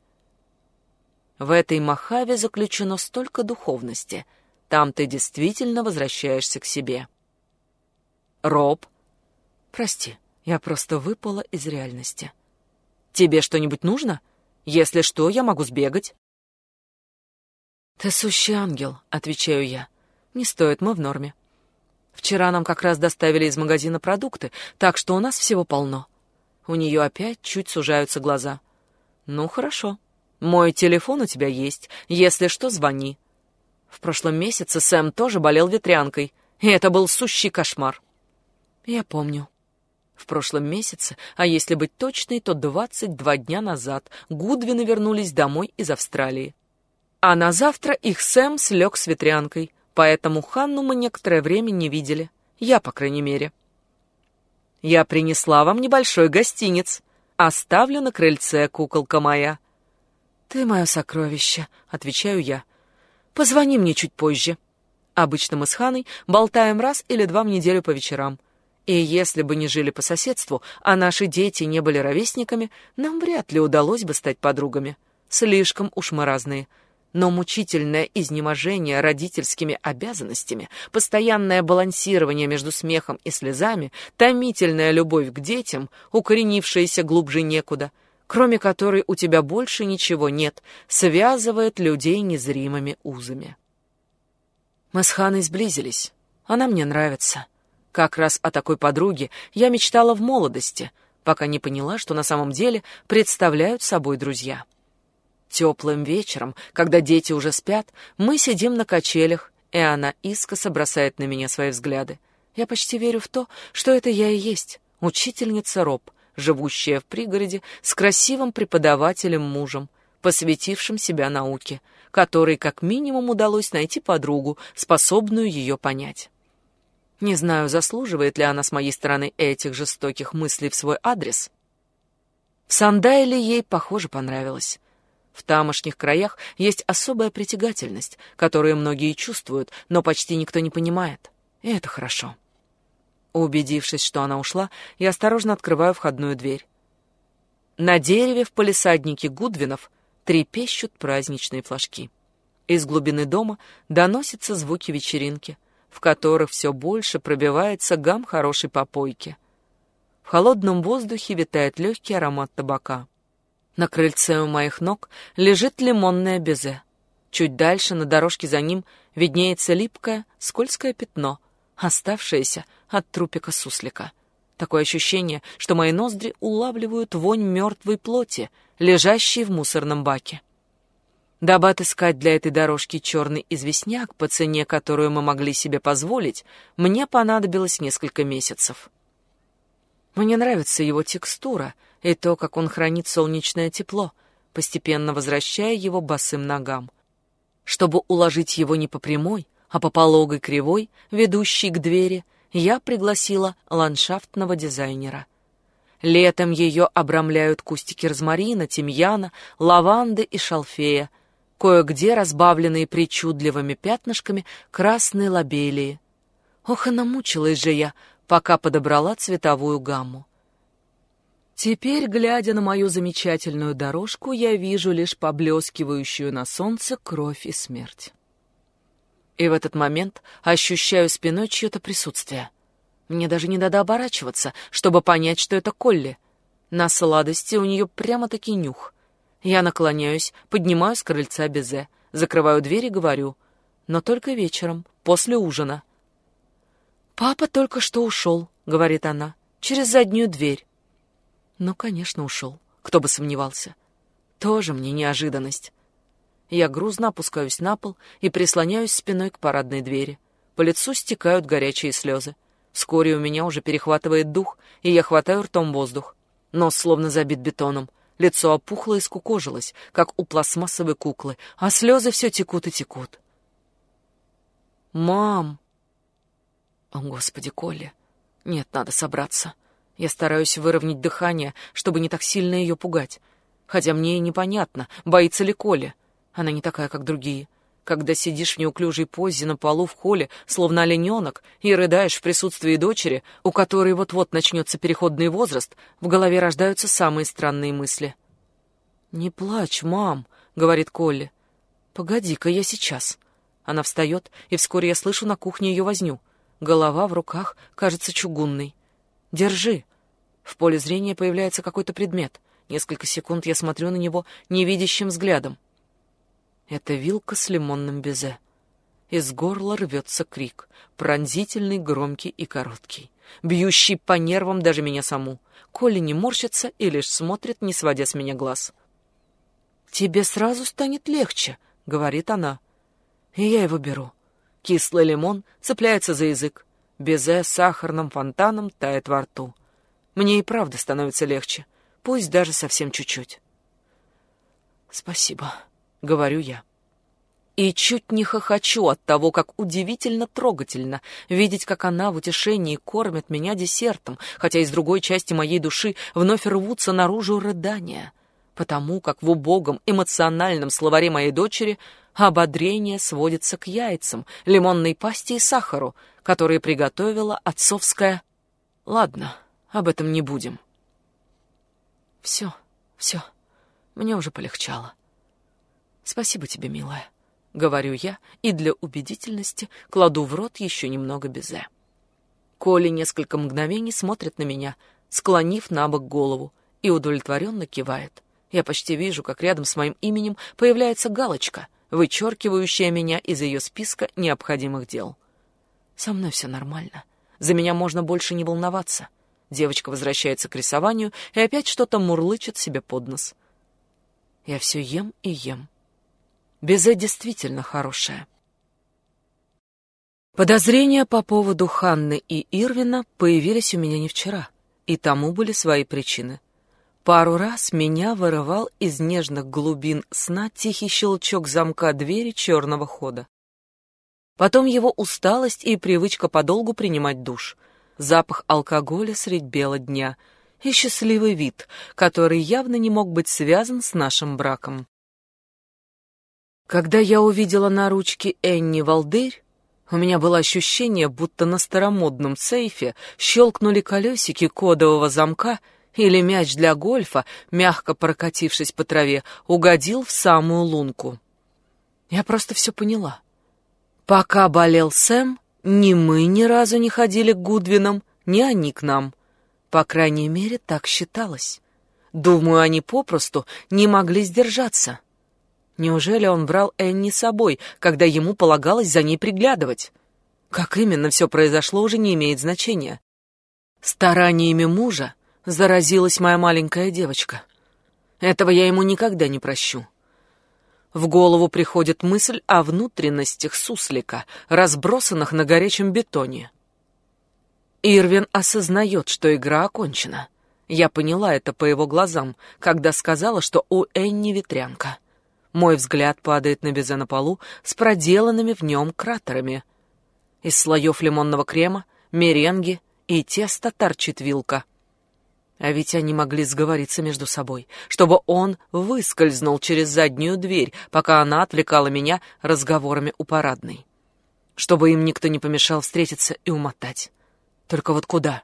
В этой Махаве заключено столько духовности. Там ты действительно возвращаешься к себе. Роб, прости, я просто выпала из реальности. Тебе что-нибудь нужно? Если что, я могу сбегать. Ты сущий ангел, отвечаю я. Не стоит, мы в норме. Вчера нам как раз доставили из магазина продукты, так что у нас всего полно. У нее опять чуть сужаются глаза. Ну, хорошо. Мой телефон у тебя есть. Если что, звони. В прошлом месяце Сэм тоже болел ветрянкой, и это был сущий кошмар. Я помню. В прошлом месяце, а если быть точной, то 22 дня назад Гудвины вернулись домой из Австралии. А на завтра их Сэм слег с ветрянкой поэтому Ханну мы некоторое время не видели. Я, по крайней мере. Я принесла вам небольшой гостиниц. Оставлю на крыльце, куколка моя. Ты мое сокровище, отвечаю я. Позвони мне чуть позже. Обычно мы с Ханой болтаем раз или два в неделю по вечерам. И если бы не жили по соседству, а наши дети не были ровесниками, нам вряд ли удалось бы стать подругами. Слишком уж мы разные — но мучительное изнеможение родительскими обязанностями, постоянное балансирование между смехом и слезами, томительная любовь к детям, укоренившаяся глубже некуда, кроме которой у тебя больше ничего нет, связывает людей незримыми узами. Мы с Ханой сблизились. Она мне нравится. Как раз о такой подруге я мечтала в молодости, пока не поняла, что на самом деле представляют собой друзья. Теплым вечером, когда дети уже спят, мы сидим на качелях, и она искоса бросает на меня свои взгляды. Я почти верю в то, что это я и есть, учительница Роб, живущая в пригороде с красивым преподавателем-мужем, посвятившим себя науке, которой как минимум удалось найти подругу, способную ее понять. Не знаю, заслуживает ли она с моей стороны этих жестоких мыслей в свой адрес. В Сандайле ей, похоже, понравилось. В тамошних краях есть особая притягательность, которую многие чувствуют, но почти никто не понимает. И это хорошо. Убедившись, что она ушла, я осторожно открываю входную дверь. На дереве в палисаднике Гудвинов трепещут праздничные флажки. Из глубины дома доносятся звуки вечеринки, в которых все больше пробивается гам хорошей попойки. В холодном воздухе витает легкий аромат табака. На крыльце у моих ног лежит лимонное безе. Чуть дальше, на дорожке за ним, виднеется липкое, скользкое пятно, оставшееся от трупика суслика. Такое ощущение, что мои ноздри улавливают вонь мертвой плоти, лежащей в мусорном баке. Дабы отыскать для этой дорожки черный известняк, по цене, которую мы могли себе позволить, мне понадобилось несколько месяцев. Мне нравится его текстура и то, как он хранит солнечное тепло, постепенно возвращая его босым ногам. Чтобы уложить его не по прямой, а по пологой кривой, ведущей к двери, я пригласила ландшафтного дизайнера. Летом ее обрамляют кустики розмарина, тимьяна, лаванды и шалфея, кое-где разбавленные причудливыми пятнышками красные лобелии. Ох, и намучилась же я, пока подобрала цветовую гамму. Теперь, глядя на мою замечательную дорожку, я вижу лишь поблескивающую на солнце кровь и смерть. И в этот момент ощущаю спиной чье-то присутствие. Мне даже не надо оборачиваться, чтобы понять, что это Колли. На сладости у нее прямо-таки нюх. Я наклоняюсь, поднимаю с крыльца безе, закрываю дверь и говорю. Но только вечером, после ужина. «Папа только что ушел», — говорит она, — «через заднюю дверь». Ну, конечно, ушел. Кто бы сомневался. Тоже мне неожиданность. Я грузно опускаюсь на пол и прислоняюсь спиной к парадной двери. По лицу стекают горячие слезы. Вскоре у меня уже перехватывает дух, и я хватаю ртом воздух. Нос словно забит бетоном. Лицо опухло и скукожилось, как у пластмассовой куклы, а слезы все текут и текут. «Мам!» «О, Господи, Коля! Нет, надо собраться. Я стараюсь выровнять дыхание, чтобы не так сильно ее пугать. Хотя мне и непонятно, боится ли Коля. Она не такая, как другие. Когда сидишь в неуклюжей позе на полу в холле, словно олененок, и рыдаешь в присутствии дочери, у которой вот-вот начнется переходный возраст, в голове рождаются самые странные мысли. «Не плачь, мам», — говорит Колли. «Погоди-ка, я сейчас». Она встает, и вскоре я слышу на кухне ее возню. Голова в руках кажется чугунной. «Держи!» В поле зрения появляется какой-то предмет. Несколько секунд я смотрю на него невидящим взглядом. Это вилка с лимонным безе. Из горла рвется крик, пронзительный, громкий и короткий, бьющий по нервам даже меня саму. Коля не морщится и лишь смотрит, не сводя с меня глаз. «Тебе сразу станет легче», — говорит она. И я его беру. Кислый лимон цепляется за язык. Безе сахарным фонтаном тает во рту. Мне и правда становится легче, пусть даже совсем чуть-чуть. «Спасибо», — говорю я. И чуть не хохочу от того, как удивительно трогательно видеть, как она в утешении кормит меня десертом, хотя из другой части моей души вновь рвутся наружу рыдания, потому как в убогом эмоциональном словаре моей дочери ободрение сводится к яйцам, лимонной пасте и сахару, которые приготовила отцовская... Ладно, об этом не будем. Все, все, мне уже полегчало. Спасибо тебе, милая, говорю я и для убедительности кладу в рот еще немного безе. Коля несколько мгновений смотрит на меня, склонив на бок голову, и удовлетворенно кивает. Я почти вижу, как рядом с моим именем появляется галочка, вычеркивающая меня из ее списка необходимых дел. Со мной все нормально. За меня можно больше не волноваться. Девочка возвращается к рисованию и опять что-то мурлычет себе под нос. Я все ем и ем. Безе действительно хорошая. Подозрения по поводу Ханны и Ирвина появились у меня не вчера, и тому были свои причины. Пару раз меня вырывал из нежных глубин сна тихий щелчок замка двери черного хода. Потом его усталость и привычка подолгу принимать душ, запах алкоголя средь бела дня и счастливый вид, который явно не мог быть связан с нашим браком. Когда я увидела на ручке Энни Валдырь, у меня было ощущение, будто на старомодном сейфе щелкнули колесики кодового замка или мяч для гольфа, мягко прокатившись по траве, угодил в самую лунку. Я просто все поняла. Пока болел Сэм, ни мы ни разу не ходили к Гудвинам, ни они к нам. По крайней мере, так считалось. Думаю, они попросту не могли сдержаться. Неужели он брал Энни с собой, когда ему полагалось за ней приглядывать? Как именно все произошло, уже не имеет значения. Стараниями мужа заразилась моя маленькая девочка. Этого я ему никогда не прощу. В голову приходит мысль о внутренностях суслика, разбросанных на горячем бетоне. Ирвин осознает, что игра окончена. Я поняла это по его глазам, когда сказала, что у Энни ветрянка. Мой взгляд падает на безе на полу с проделанными в нем кратерами. Из слоев лимонного крема, меренги и теста торчит вилка. А ведь они могли сговориться между собой, чтобы он выскользнул через заднюю дверь, пока она отвлекала меня разговорами у парадной. Чтобы им никто не помешал встретиться и умотать. Только вот куда?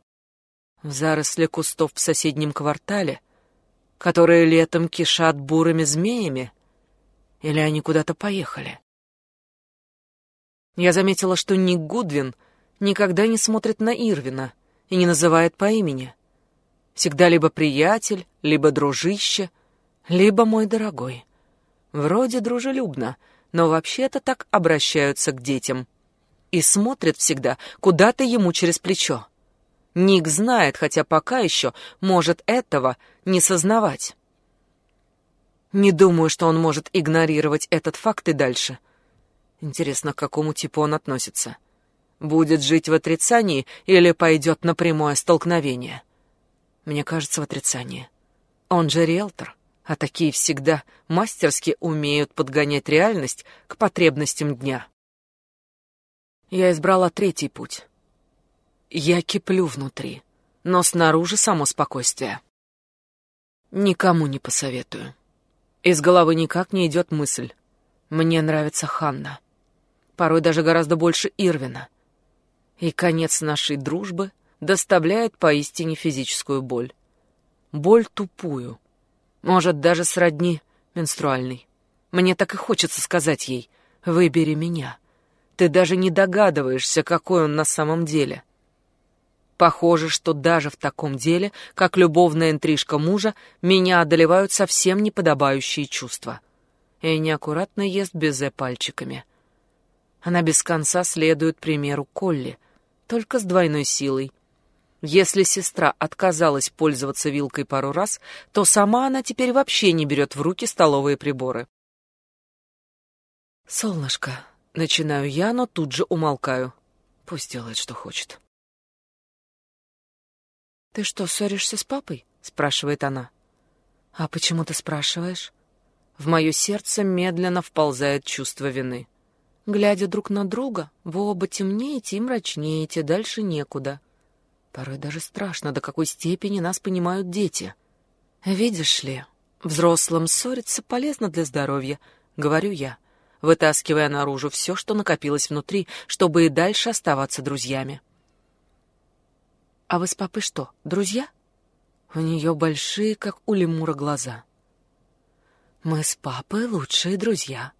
В заросли кустов в соседнем квартале, которые летом кишат бурыми змеями? Или они куда-то поехали? Я заметила, что Ник Гудвин никогда не смотрит на Ирвина и не называет по имени. Всегда либо приятель, либо дружище, либо мой дорогой. Вроде дружелюбно, но вообще-то так обращаются к детям — и смотрит всегда куда-то ему через плечо. Ник знает, хотя пока еще может этого не сознавать. Не думаю, что он может игнорировать этот факт и дальше. Интересно, к какому типу он относится. Будет жить в отрицании или пойдет на прямое столкновение? Мне кажется, в отрицании. Он же риэлтор, а такие всегда мастерски умеют подгонять реальность к потребностям дня. Я избрала третий путь. Я киплю внутри, но снаружи само спокойствие. Никому не посоветую. Из головы никак не идет мысль. Мне нравится Ханна. Порой даже гораздо больше Ирвина. И конец нашей дружбы доставляет поистине физическую боль. Боль тупую. Может, даже сродни менструальной. Мне так и хочется сказать ей «Выбери меня». Ты даже не догадываешься, какой он на самом деле. Похоже, что даже в таком деле, как любовная интрижка мужа, меня одолевают совсем неподобающие чувства. И неаккуратно ест безе пальчиками. Она без конца следует примеру Колли, только с двойной силой. Если сестра отказалась пользоваться вилкой пару раз, то сама она теперь вообще не берет в руки столовые приборы. «Солнышко, Начинаю я, но тут же умолкаю. Пусть делает, что хочет. «Ты что, ссоришься с папой?» — спрашивает она. «А почему ты спрашиваешь?» В мое сердце медленно вползает чувство вины. Глядя друг на друга, вы оба темнеете и мрачнеете, дальше некуда. Порой даже страшно, до какой степени нас понимают дети. Видишь ли, взрослым ссориться полезно для здоровья, говорю я вытаскивая наружу все, что накопилось внутри, чтобы и дальше оставаться друзьями. «А вы с папой что, друзья?» У нее большие, как у лемура, глаза. «Мы с папой лучшие друзья.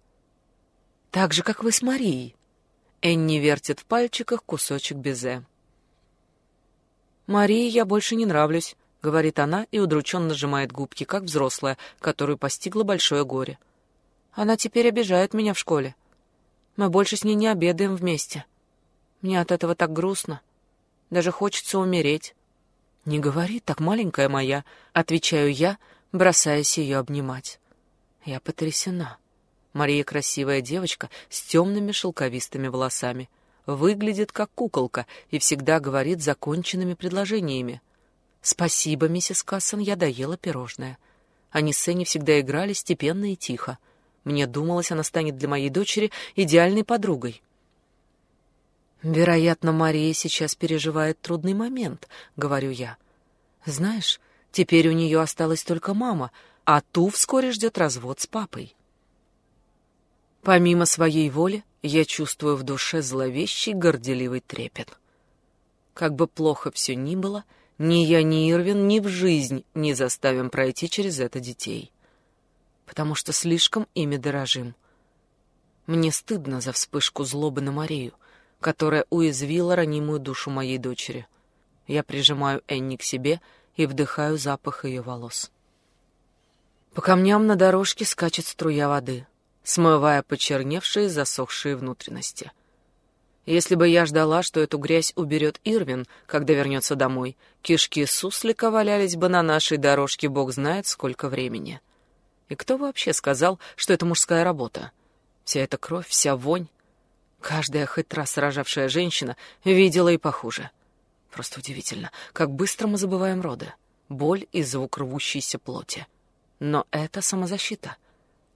Так же, как вы с Марией». Энни вертит в пальчиках кусочек безе. «Марии я больше не нравлюсь», — говорит она и удрученно сжимает губки, как взрослая, которую постигло большое горе. Она теперь обижает меня в школе. Мы больше с ней не обедаем вместе. Мне от этого так грустно. Даже хочется умереть. «Не говори так, маленькая моя», — отвечаю я, бросаясь ее обнимать. Я потрясена. Мария красивая девочка с темными шелковистыми волосами. Выглядит как куколка и всегда говорит законченными предложениями. «Спасибо, миссис Кассон, я доела пирожное». Они с Сенни всегда играли степенно и тихо. Мне думалось, она станет для моей дочери идеальной подругой. Вероятно, Мария сейчас переживает трудный момент, говорю я. Знаешь, теперь у нее осталась только мама, а ту вскоре ждет развод с папой. Помимо своей воли, я чувствую в душе зловещий горделивый трепет. Как бы плохо все ни было, ни я, ни Ирвин ни в жизнь не заставим пройти через это детей потому что слишком ими дорожим. Мне стыдно за вспышку злобы на Марию, которая уязвила ранимую душу моей дочери. Я прижимаю Энни к себе и вдыхаю запах ее волос. По камням на дорожке скачет струя воды, смывая почерневшие засохшие внутренности. Если бы я ждала, что эту грязь уберет Ирвин, когда вернется домой, кишки суслика валялись бы на нашей дорожке бог знает сколько времени. И кто вообще сказал, что это мужская работа? Вся эта кровь, вся вонь. Каждая хоть раз сражавшая женщина видела и похуже. Просто удивительно, как быстро мы забываем роды. Боль и звук рвущейся плоти. Но это самозащита.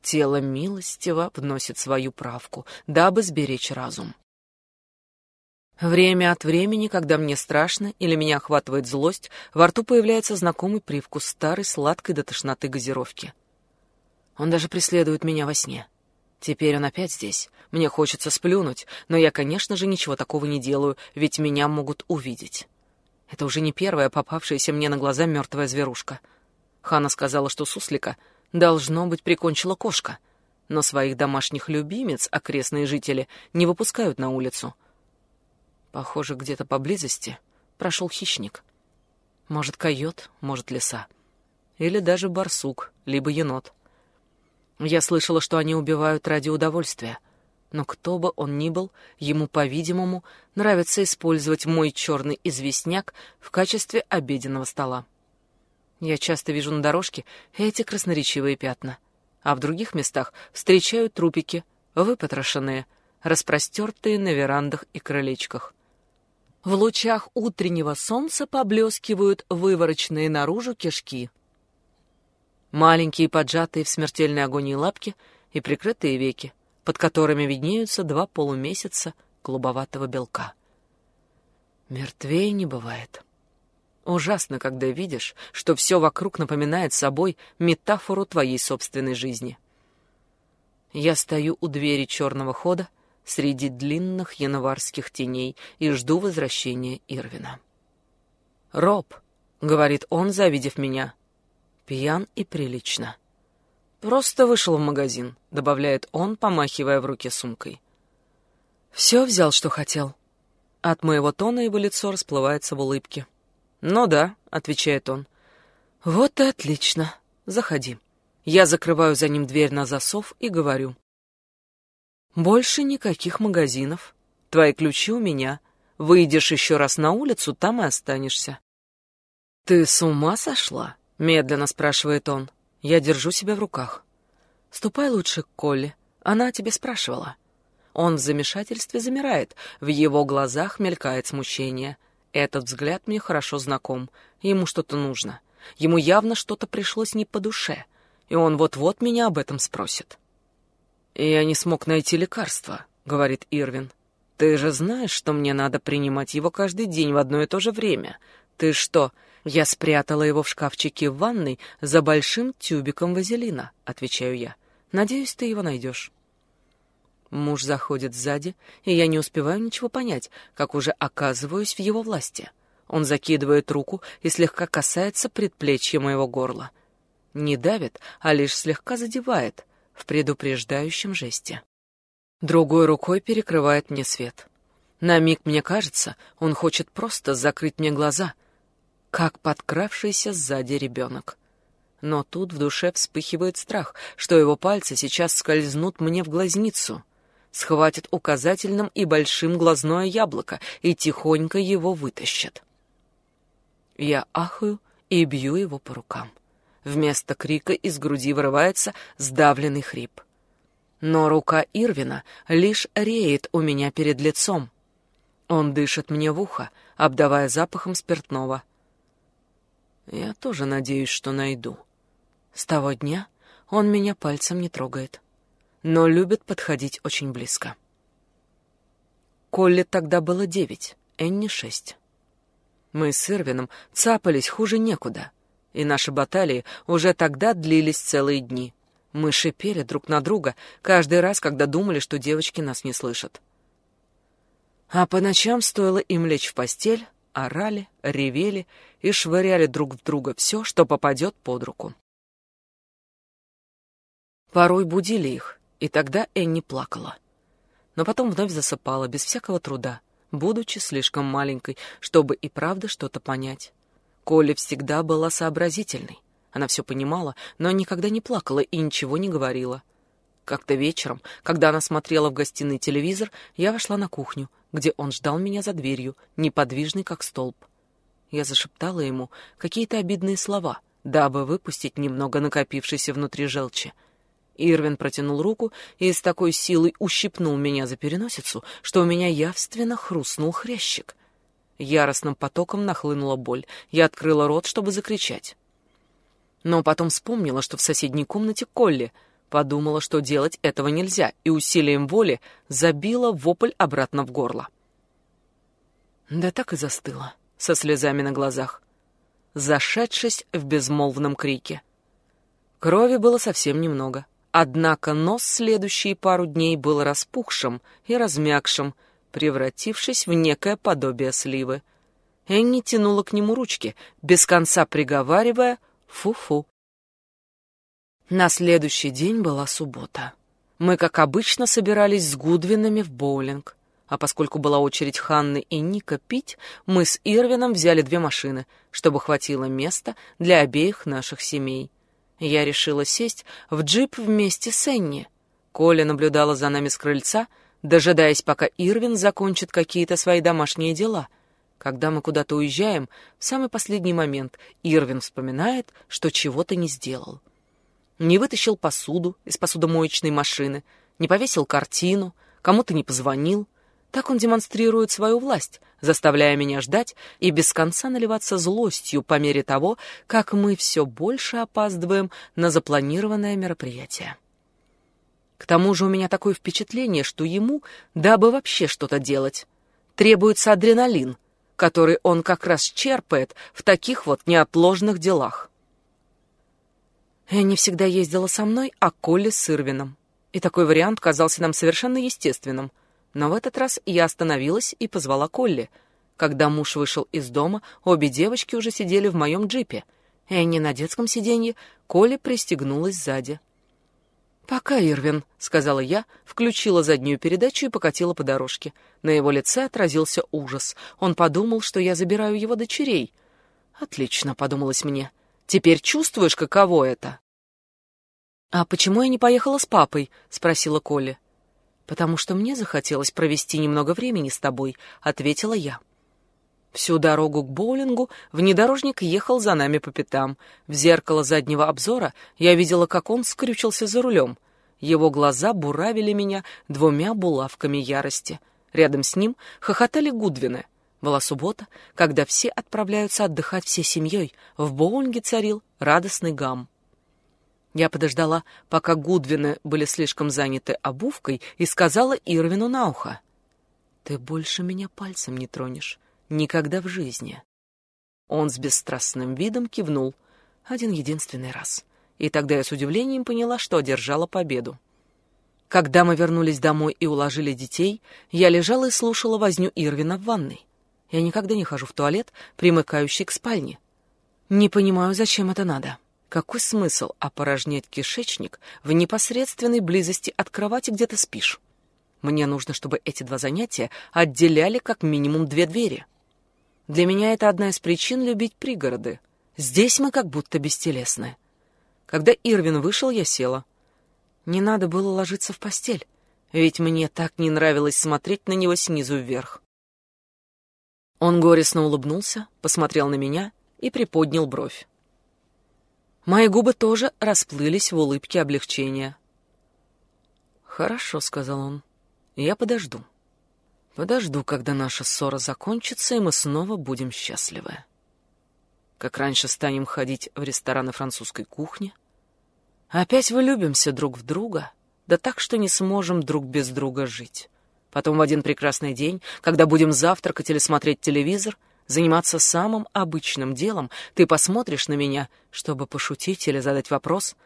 Тело милостиво вносит свою правку, дабы сберечь разум. Время от времени, когда мне страшно или меня охватывает злость, во рту появляется знакомый привкус старой сладкой до тошноты газировки. Он даже преследует меня во сне. Теперь он опять здесь. Мне хочется сплюнуть, но я, конечно же, ничего такого не делаю, ведь меня могут увидеть. Это уже не первая попавшаяся мне на глаза мертвая зверушка. Хана сказала, что суслика, должно быть, прикончила кошка. Но своих домашних любимец окрестные жители не выпускают на улицу — Похоже, где-то поблизости прошел хищник. Может, койот, может, лиса. Или даже барсук, либо енот. Я слышала, что они убивают ради удовольствия. Но кто бы он ни был, ему, по-видимому, нравится использовать мой черный известняк в качестве обеденного стола. Я часто вижу на дорожке эти красноречивые пятна, а в других местах встречаю трупики, выпотрошенные, распростертые на верандах и крылечках. В лучах утреннего солнца поблескивают вывороченные наружу кишки. Маленькие поджатые в смертельной агонии лапки и прикрытые веки, под которыми виднеются два полумесяца голубоватого белка. Мертвее не бывает. Ужасно, когда видишь, что все вокруг напоминает собой метафору твоей собственной жизни. Я стою у двери черного хода, среди длинных январских теней и жду возвращения Ирвина. «Роб», — говорит он, завидев меня, — пьян и прилично. «Просто вышел в магазин», — добавляет он, помахивая в руке сумкой. «Все взял, что хотел». От моего тона его лицо расплывается в улыбке. «Ну да», — отвечает он. «Вот и отлично. Заходи». Я закрываю за ним дверь на засов и говорю. Больше никаких магазинов. Твои ключи у меня. Выйдешь еще раз на улицу, там и останешься. Ты с ума сошла? Медленно спрашивает он. Я держу себя в руках. Ступай лучше к Колли. Она о тебе спрашивала. Он в замешательстве замирает. В его глазах мелькает смущение. Этот взгляд мне хорошо знаком. Ему что-то нужно. Ему явно что-то пришлось не по душе. И он вот-вот меня об этом спросит. «Я не смог найти лекарства», — говорит Ирвин. «Ты же знаешь, что мне надо принимать его каждый день в одно и то же время. Ты что?» «Я спрятала его в шкафчике в ванной за большим тюбиком вазелина», — отвечаю я. «Надеюсь, ты его найдешь». Муж заходит сзади, и я не успеваю ничего понять, как уже оказываюсь в его власти. Он закидывает руку и слегка касается предплечья моего горла. Не давит, а лишь слегка задевает — в предупреждающем жесте. Другой рукой перекрывает мне свет. На миг мне кажется, он хочет просто закрыть мне глаза, как подкравшийся сзади ребенок. Но тут в душе вспыхивает страх, что его пальцы сейчас скользнут мне в глазницу, схватят указательным и большим глазное яблоко и тихонько его вытащат. Я ахаю и бью его по рукам. Вместо крика из груди вырывается сдавленный хрип. Но рука Ирвина лишь реет у меня перед лицом. Он дышит мне в ухо, обдавая запахом спиртного. Я тоже надеюсь, что найду. С того дня он меня пальцем не трогает, но любит подходить очень близко. Колли тогда было девять, Энни шесть. Мы с Ирвином цапались хуже некуда и наши баталии уже тогда длились целые дни. Мы шипели друг на друга каждый раз, когда думали, что девочки нас не слышат. А по ночам стоило им лечь в постель, орали, ревели и швыряли друг в друга все, что попадет под руку. Порой будили их, и тогда Энни плакала. Но потом вновь засыпала, без всякого труда, будучи слишком маленькой, чтобы и правда что-то понять. Коля всегда была сообразительной. Она все понимала, но никогда не плакала и ничего не говорила. Как-то вечером, когда она смотрела в гостиной телевизор, я вошла на кухню, где он ждал меня за дверью, неподвижный как столб. Я зашептала ему какие-то обидные слова, дабы выпустить немного накопившейся внутри желчи. Ирвин протянул руку и с такой силой ущипнул меня за переносицу, что у меня явственно хрустнул хрящик. Яростным потоком нахлынула боль. Я открыла рот, чтобы закричать. Но потом вспомнила, что в соседней комнате Колли — Подумала, что делать этого нельзя, и усилием воли забила вопль обратно в горло. Да так и застыла, со слезами на глазах, зашедшись в безмолвном крике. Крови было совсем немного, однако нос следующие пару дней был распухшим и размякшим, превратившись в некое подобие сливы. Энни тянула к нему ручки, без конца приговаривая «фу-фу». На следующий день была суббота. Мы, как обычно, собирались с Гудвинами в боулинг. А поскольку была очередь Ханны и Ника пить, мы с Ирвином взяли две машины, чтобы хватило места для обеих наших семей. Я решила сесть в джип вместе с Энни. Коля наблюдала за нами с крыльца, дожидаясь, пока Ирвин закончит какие-то свои домашние дела. Когда мы куда-то уезжаем, в самый последний момент Ирвин вспоминает, что чего-то не сделал не вытащил посуду из посудомоечной машины, не повесил картину, кому-то не позвонил. Так он демонстрирует свою власть, заставляя меня ждать и без конца наливаться злостью по мере того, как мы все больше опаздываем на запланированное мероприятие. К тому же у меня такое впечатление, что ему, дабы вообще что-то делать, требуется адреналин, который он как раз черпает в таких вот неотложных делах. Энни всегда ездила со мной, а Колли с Ирвином. И такой вариант казался нам совершенно естественным. Но в этот раз я остановилась и позвала Колли. Когда муж вышел из дома, обе девочки уже сидели в моем джипе. Энни на детском сиденье, Колли пристегнулась сзади. «Пока, Ирвин», — сказала я, включила заднюю передачу и покатила по дорожке. На его лице отразился ужас. Он подумал, что я забираю его дочерей. «Отлично», — подумалось мне. Теперь чувствуешь, каково это?» «А почему я не поехала с папой?» — спросила Коля. «Потому что мне захотелось провести немного времени с тобой», — ответила я. Всю дорогу к боулингу внедорожник ехал за нами по пятам. В зеркало заднего обзора я видела, как он скрючился за рулем. Его глаза буравили меня двумя булавками ярости. Рядом с ним хохотали Гудвины — была суббота, когда все отправляются отдыхать всей семьей. В Боунге царил радостный гам. Я подождала, пока Гудвины были слишком заняты обувкой, и сказала Ирвину на ухо. «Ты больше меня пальцем не тронешь. Никогда в жизни». Он с бесстрастным видом кивнул. Один единственный раз. И тогда я с удивлением поняла, что одержала победу. Когда мы вернулись домой и уложили детей, я лежала и слушала возню Ирвина в ванной. Я никогда не хожу в туалет, примыкающий к спальне. Не понимаю, зачем это надо. Какой смысл опорожнять кишечник в непосредственной близости от кровати, где ты спишь? Мне нужно, чтобы эти два занятия отделяли как минимум две двери. Для меня это одна из причин любить пригороды. Здесь мы как будто бестелесны. Когда Ирвин вышел, я села. Не надо было ложиться в постель, ведь мне так не нравилось смотреть на него снизу вверх. Он горестно улыбнулся, посмотрел на меня и приподнял бровь. Мои губы тоже расплылись в улыбке облегчения. «Хорошо», — сказал он, — «я подожду. Подожду, когда наша ссора закончится, и мы снова будем счастливы. Как раньше станем ходить в рестораны французской кухни. Опять влюбимся друг в друга, да так, что не сможем друг без друга жить. Потом в один прекрасный день, когда будем завтракать или смотреть телевизор, заниматься самым обычным делом, ты посмотришь на меня, чтобы пошутить или задать вопрос,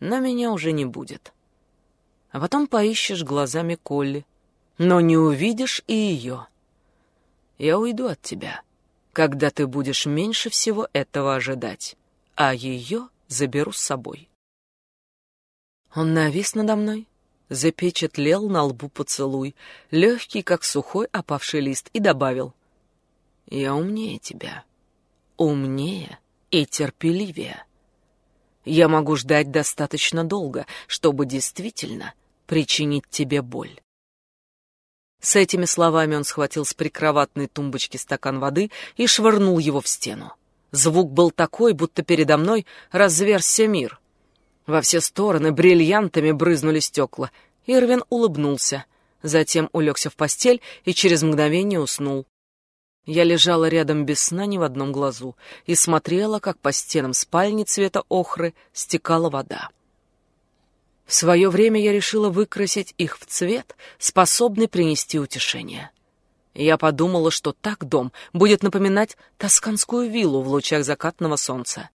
но меня уже не будет. А потом поищешь глазами Колли, но не увидишь и ее. Я уйду от тебя, когда ты будешь меньше всего этого ожидать, а ее заберу с собой. Он навис надо мной, запечатлел на лбу поцелуй, легкий, как сухой опавший лист, и добавил. «Я умнее тебя, умнее и терпеливее». Я могу ждать достаточно долго, чтобы действительно причинить тебе боль. С этими словами он схватил с прикроватной тумбочки стакан воды и швырнул его в стену. Звук был такой, будто передо мной разверзся мир. Во все стороны бриллиантами брызнули стекла. Ирвин улыбнулся, затем улегся в постель и через мгновение уснул. Я лежала рядом без сна ни в одном глазу и смотрела, как по стенам спальни цвета охры стекала вода. В свое время я решила выкрасить их в цвет, способный принести утешение. Я подумала, что так дом будет напоминать тосканскую виллу в лучах закатного солнца.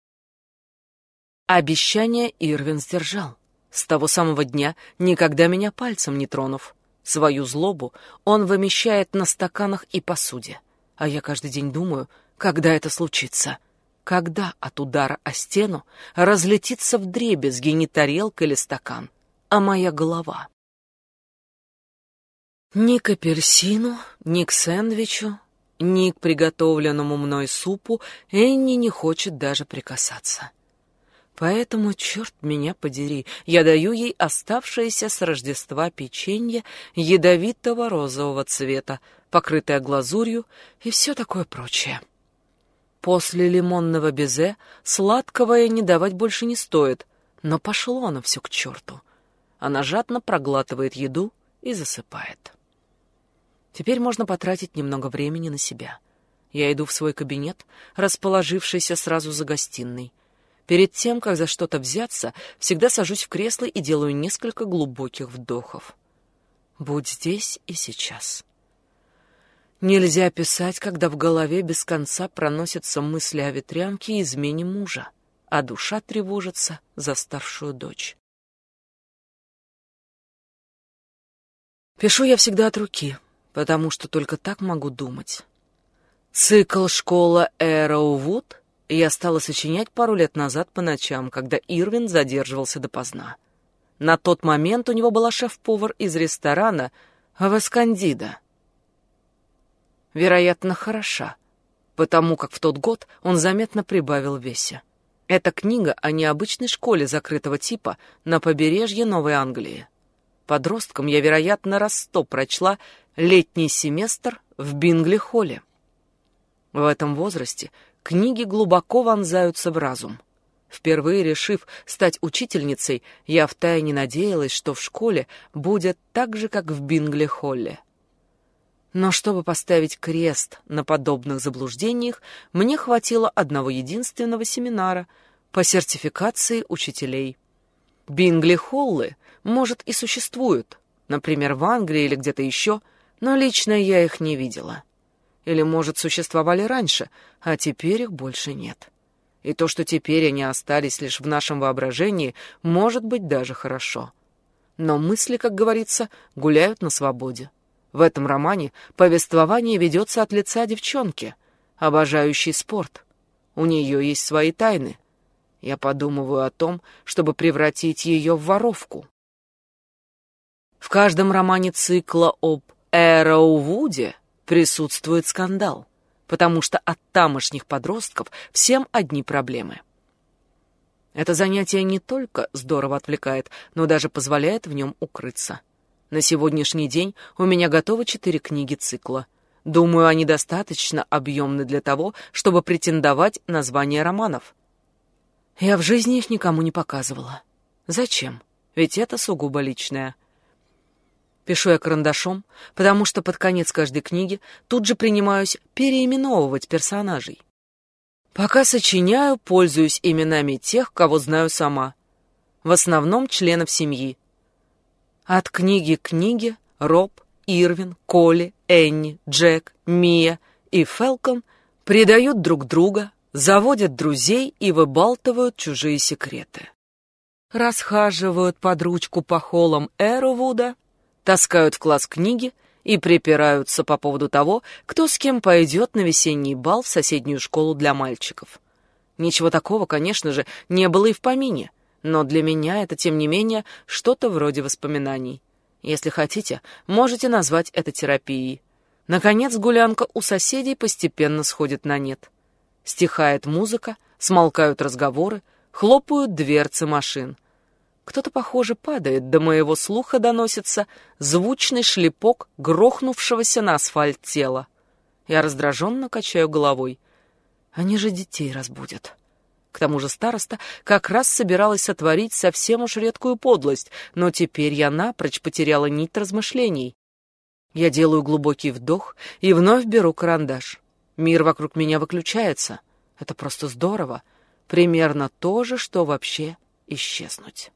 Обещание Ирвин сдержал. С того самого дня, никогда меня пальцем не тронув. Свою злобу он вымещает на стаканах и посуде. А я каждый день думаю, когда это случится. Когда от удара о стену разлетится вдребезги не тарелка или стакан, а моя голова. Ни к апельсину, ни к сэндвичу, ни к приготовленному мной супу Энни не хочет даже прикасаться. Поэтому, черт меня подери, я даю ей оставшееся с Рождества печенье ядовитого розового цвета, покрытое глазурью и все такое прочее. После лимонного безе сладкого не давать больше не стоит, но пошло оно все к черту. Она жадно проглатывает еду и засыпает. Теперь можно потратить немного времени на себя. Я иду в свой кабинет, расположившийся сразу за гостиной. Перед тем, как за что-то взяться, всегда сажусь в кресло и делаю несколько глубоких вдохов. Будь здесь и сейчас. Нельзя писать, когда в голове без конца проносятся мысли о ветрянке и измене мужа, а душа тревожится за старшую дочь. Пишу я всегда от руки, потому что только так могу думать. Цикл «Школа Эроувуд» я стала сочинять пару лет назад по ночам, когда Ирвин задерживался допоздна. На тот момент у него была шеф-повар из ресторана Васкандида. Вероятно, хороша, потому как в тот год он заметно прибавил в весе. Это книга о необычной школе закрытого типа на побережье Новой Англии. Подростком я, вероятно, раз сто прочла «Летний семестр» в Бингли-холле. В этом возрасте книги глубоко вонзаются в разум. Впервые решив стать учительницей, я втайне надеялась, что в школе будет так же, как в Бингли-холле. Но чтобы поставить крест на подобных заблуждениях, мне хватило одного единственного семинара по сертификации учителей. Бингли-холлы, может, и существуют, например, в Англии или где-то еще, но лично я их не видела. Или, может, существовали раньше, а теперь их больше нет. И то, что теперь они остались лишь в нашем воображении, может быть даже хорошо. Но мысли, как говорится, гуляют на свободе. В этом романе повествование ведется от лица девчонки, обожающей спорт. У нее есть свои тайны. Я подумываю о том, чтобы превратить ее в воровку. В каждом романе цикла об Эроувуде присутствует скандал, потому что от тамошних подростков всем одни проблемы. Это занятие не только здорово отвлекает, но даже позволяет в нем укрыться. На сегодняшний день у меня готовы четыре книги цикла. Думаю, они достаточно объемны для того, чтобы претендовать на звание романов. Я в жизни их никому не показывала. Зачем? Ведь это сугубо личное. Пишу я карандашом, потому что под конец каждой книги тут же принимаюсь переименовывать персонажей. Пока сочиняю, пользуюсь именами тех, кого знаю сама. В основном членов семьи. От книги к книге Роб, Ирвин, Коли, Энни, Джек, Мия и Фелкон предают друг друга, заводят друзей и выбалтывают чужие секреты. Расхаживают под ручку по холлам Эровуда, таскают в класс книги и припираются по поводу того, кто с кем пойдет на весенний бал в соседнюю школу для мальчиков. Ничего такого, конечно же, не было и в помине, но для меня это, тем не менее, что-то вроде воспоминаний. Если хотите, можете назвать это терапией. Наконец, гулянка у соседей постепенно сходит на нет. Стихает музыка, смолкают разговоры, Хлопают дверцы машин. Кто-то, похоже, падает, до моего слуха доносится звучный шлепок грохнувшегося на асфальт тела. Я раздраженно качаю головой. Они же детей разбудят. К тому же староста как раз собиралась сотворить совсем уж редкую подлость, но теперь я напрочь потеряла нить размышлений. Я делаю глубокий вдох и вновь беру карандаш. Мир вокруг меня выключается. Это просто здорово. Примерно то же, что вообще исчезнуть.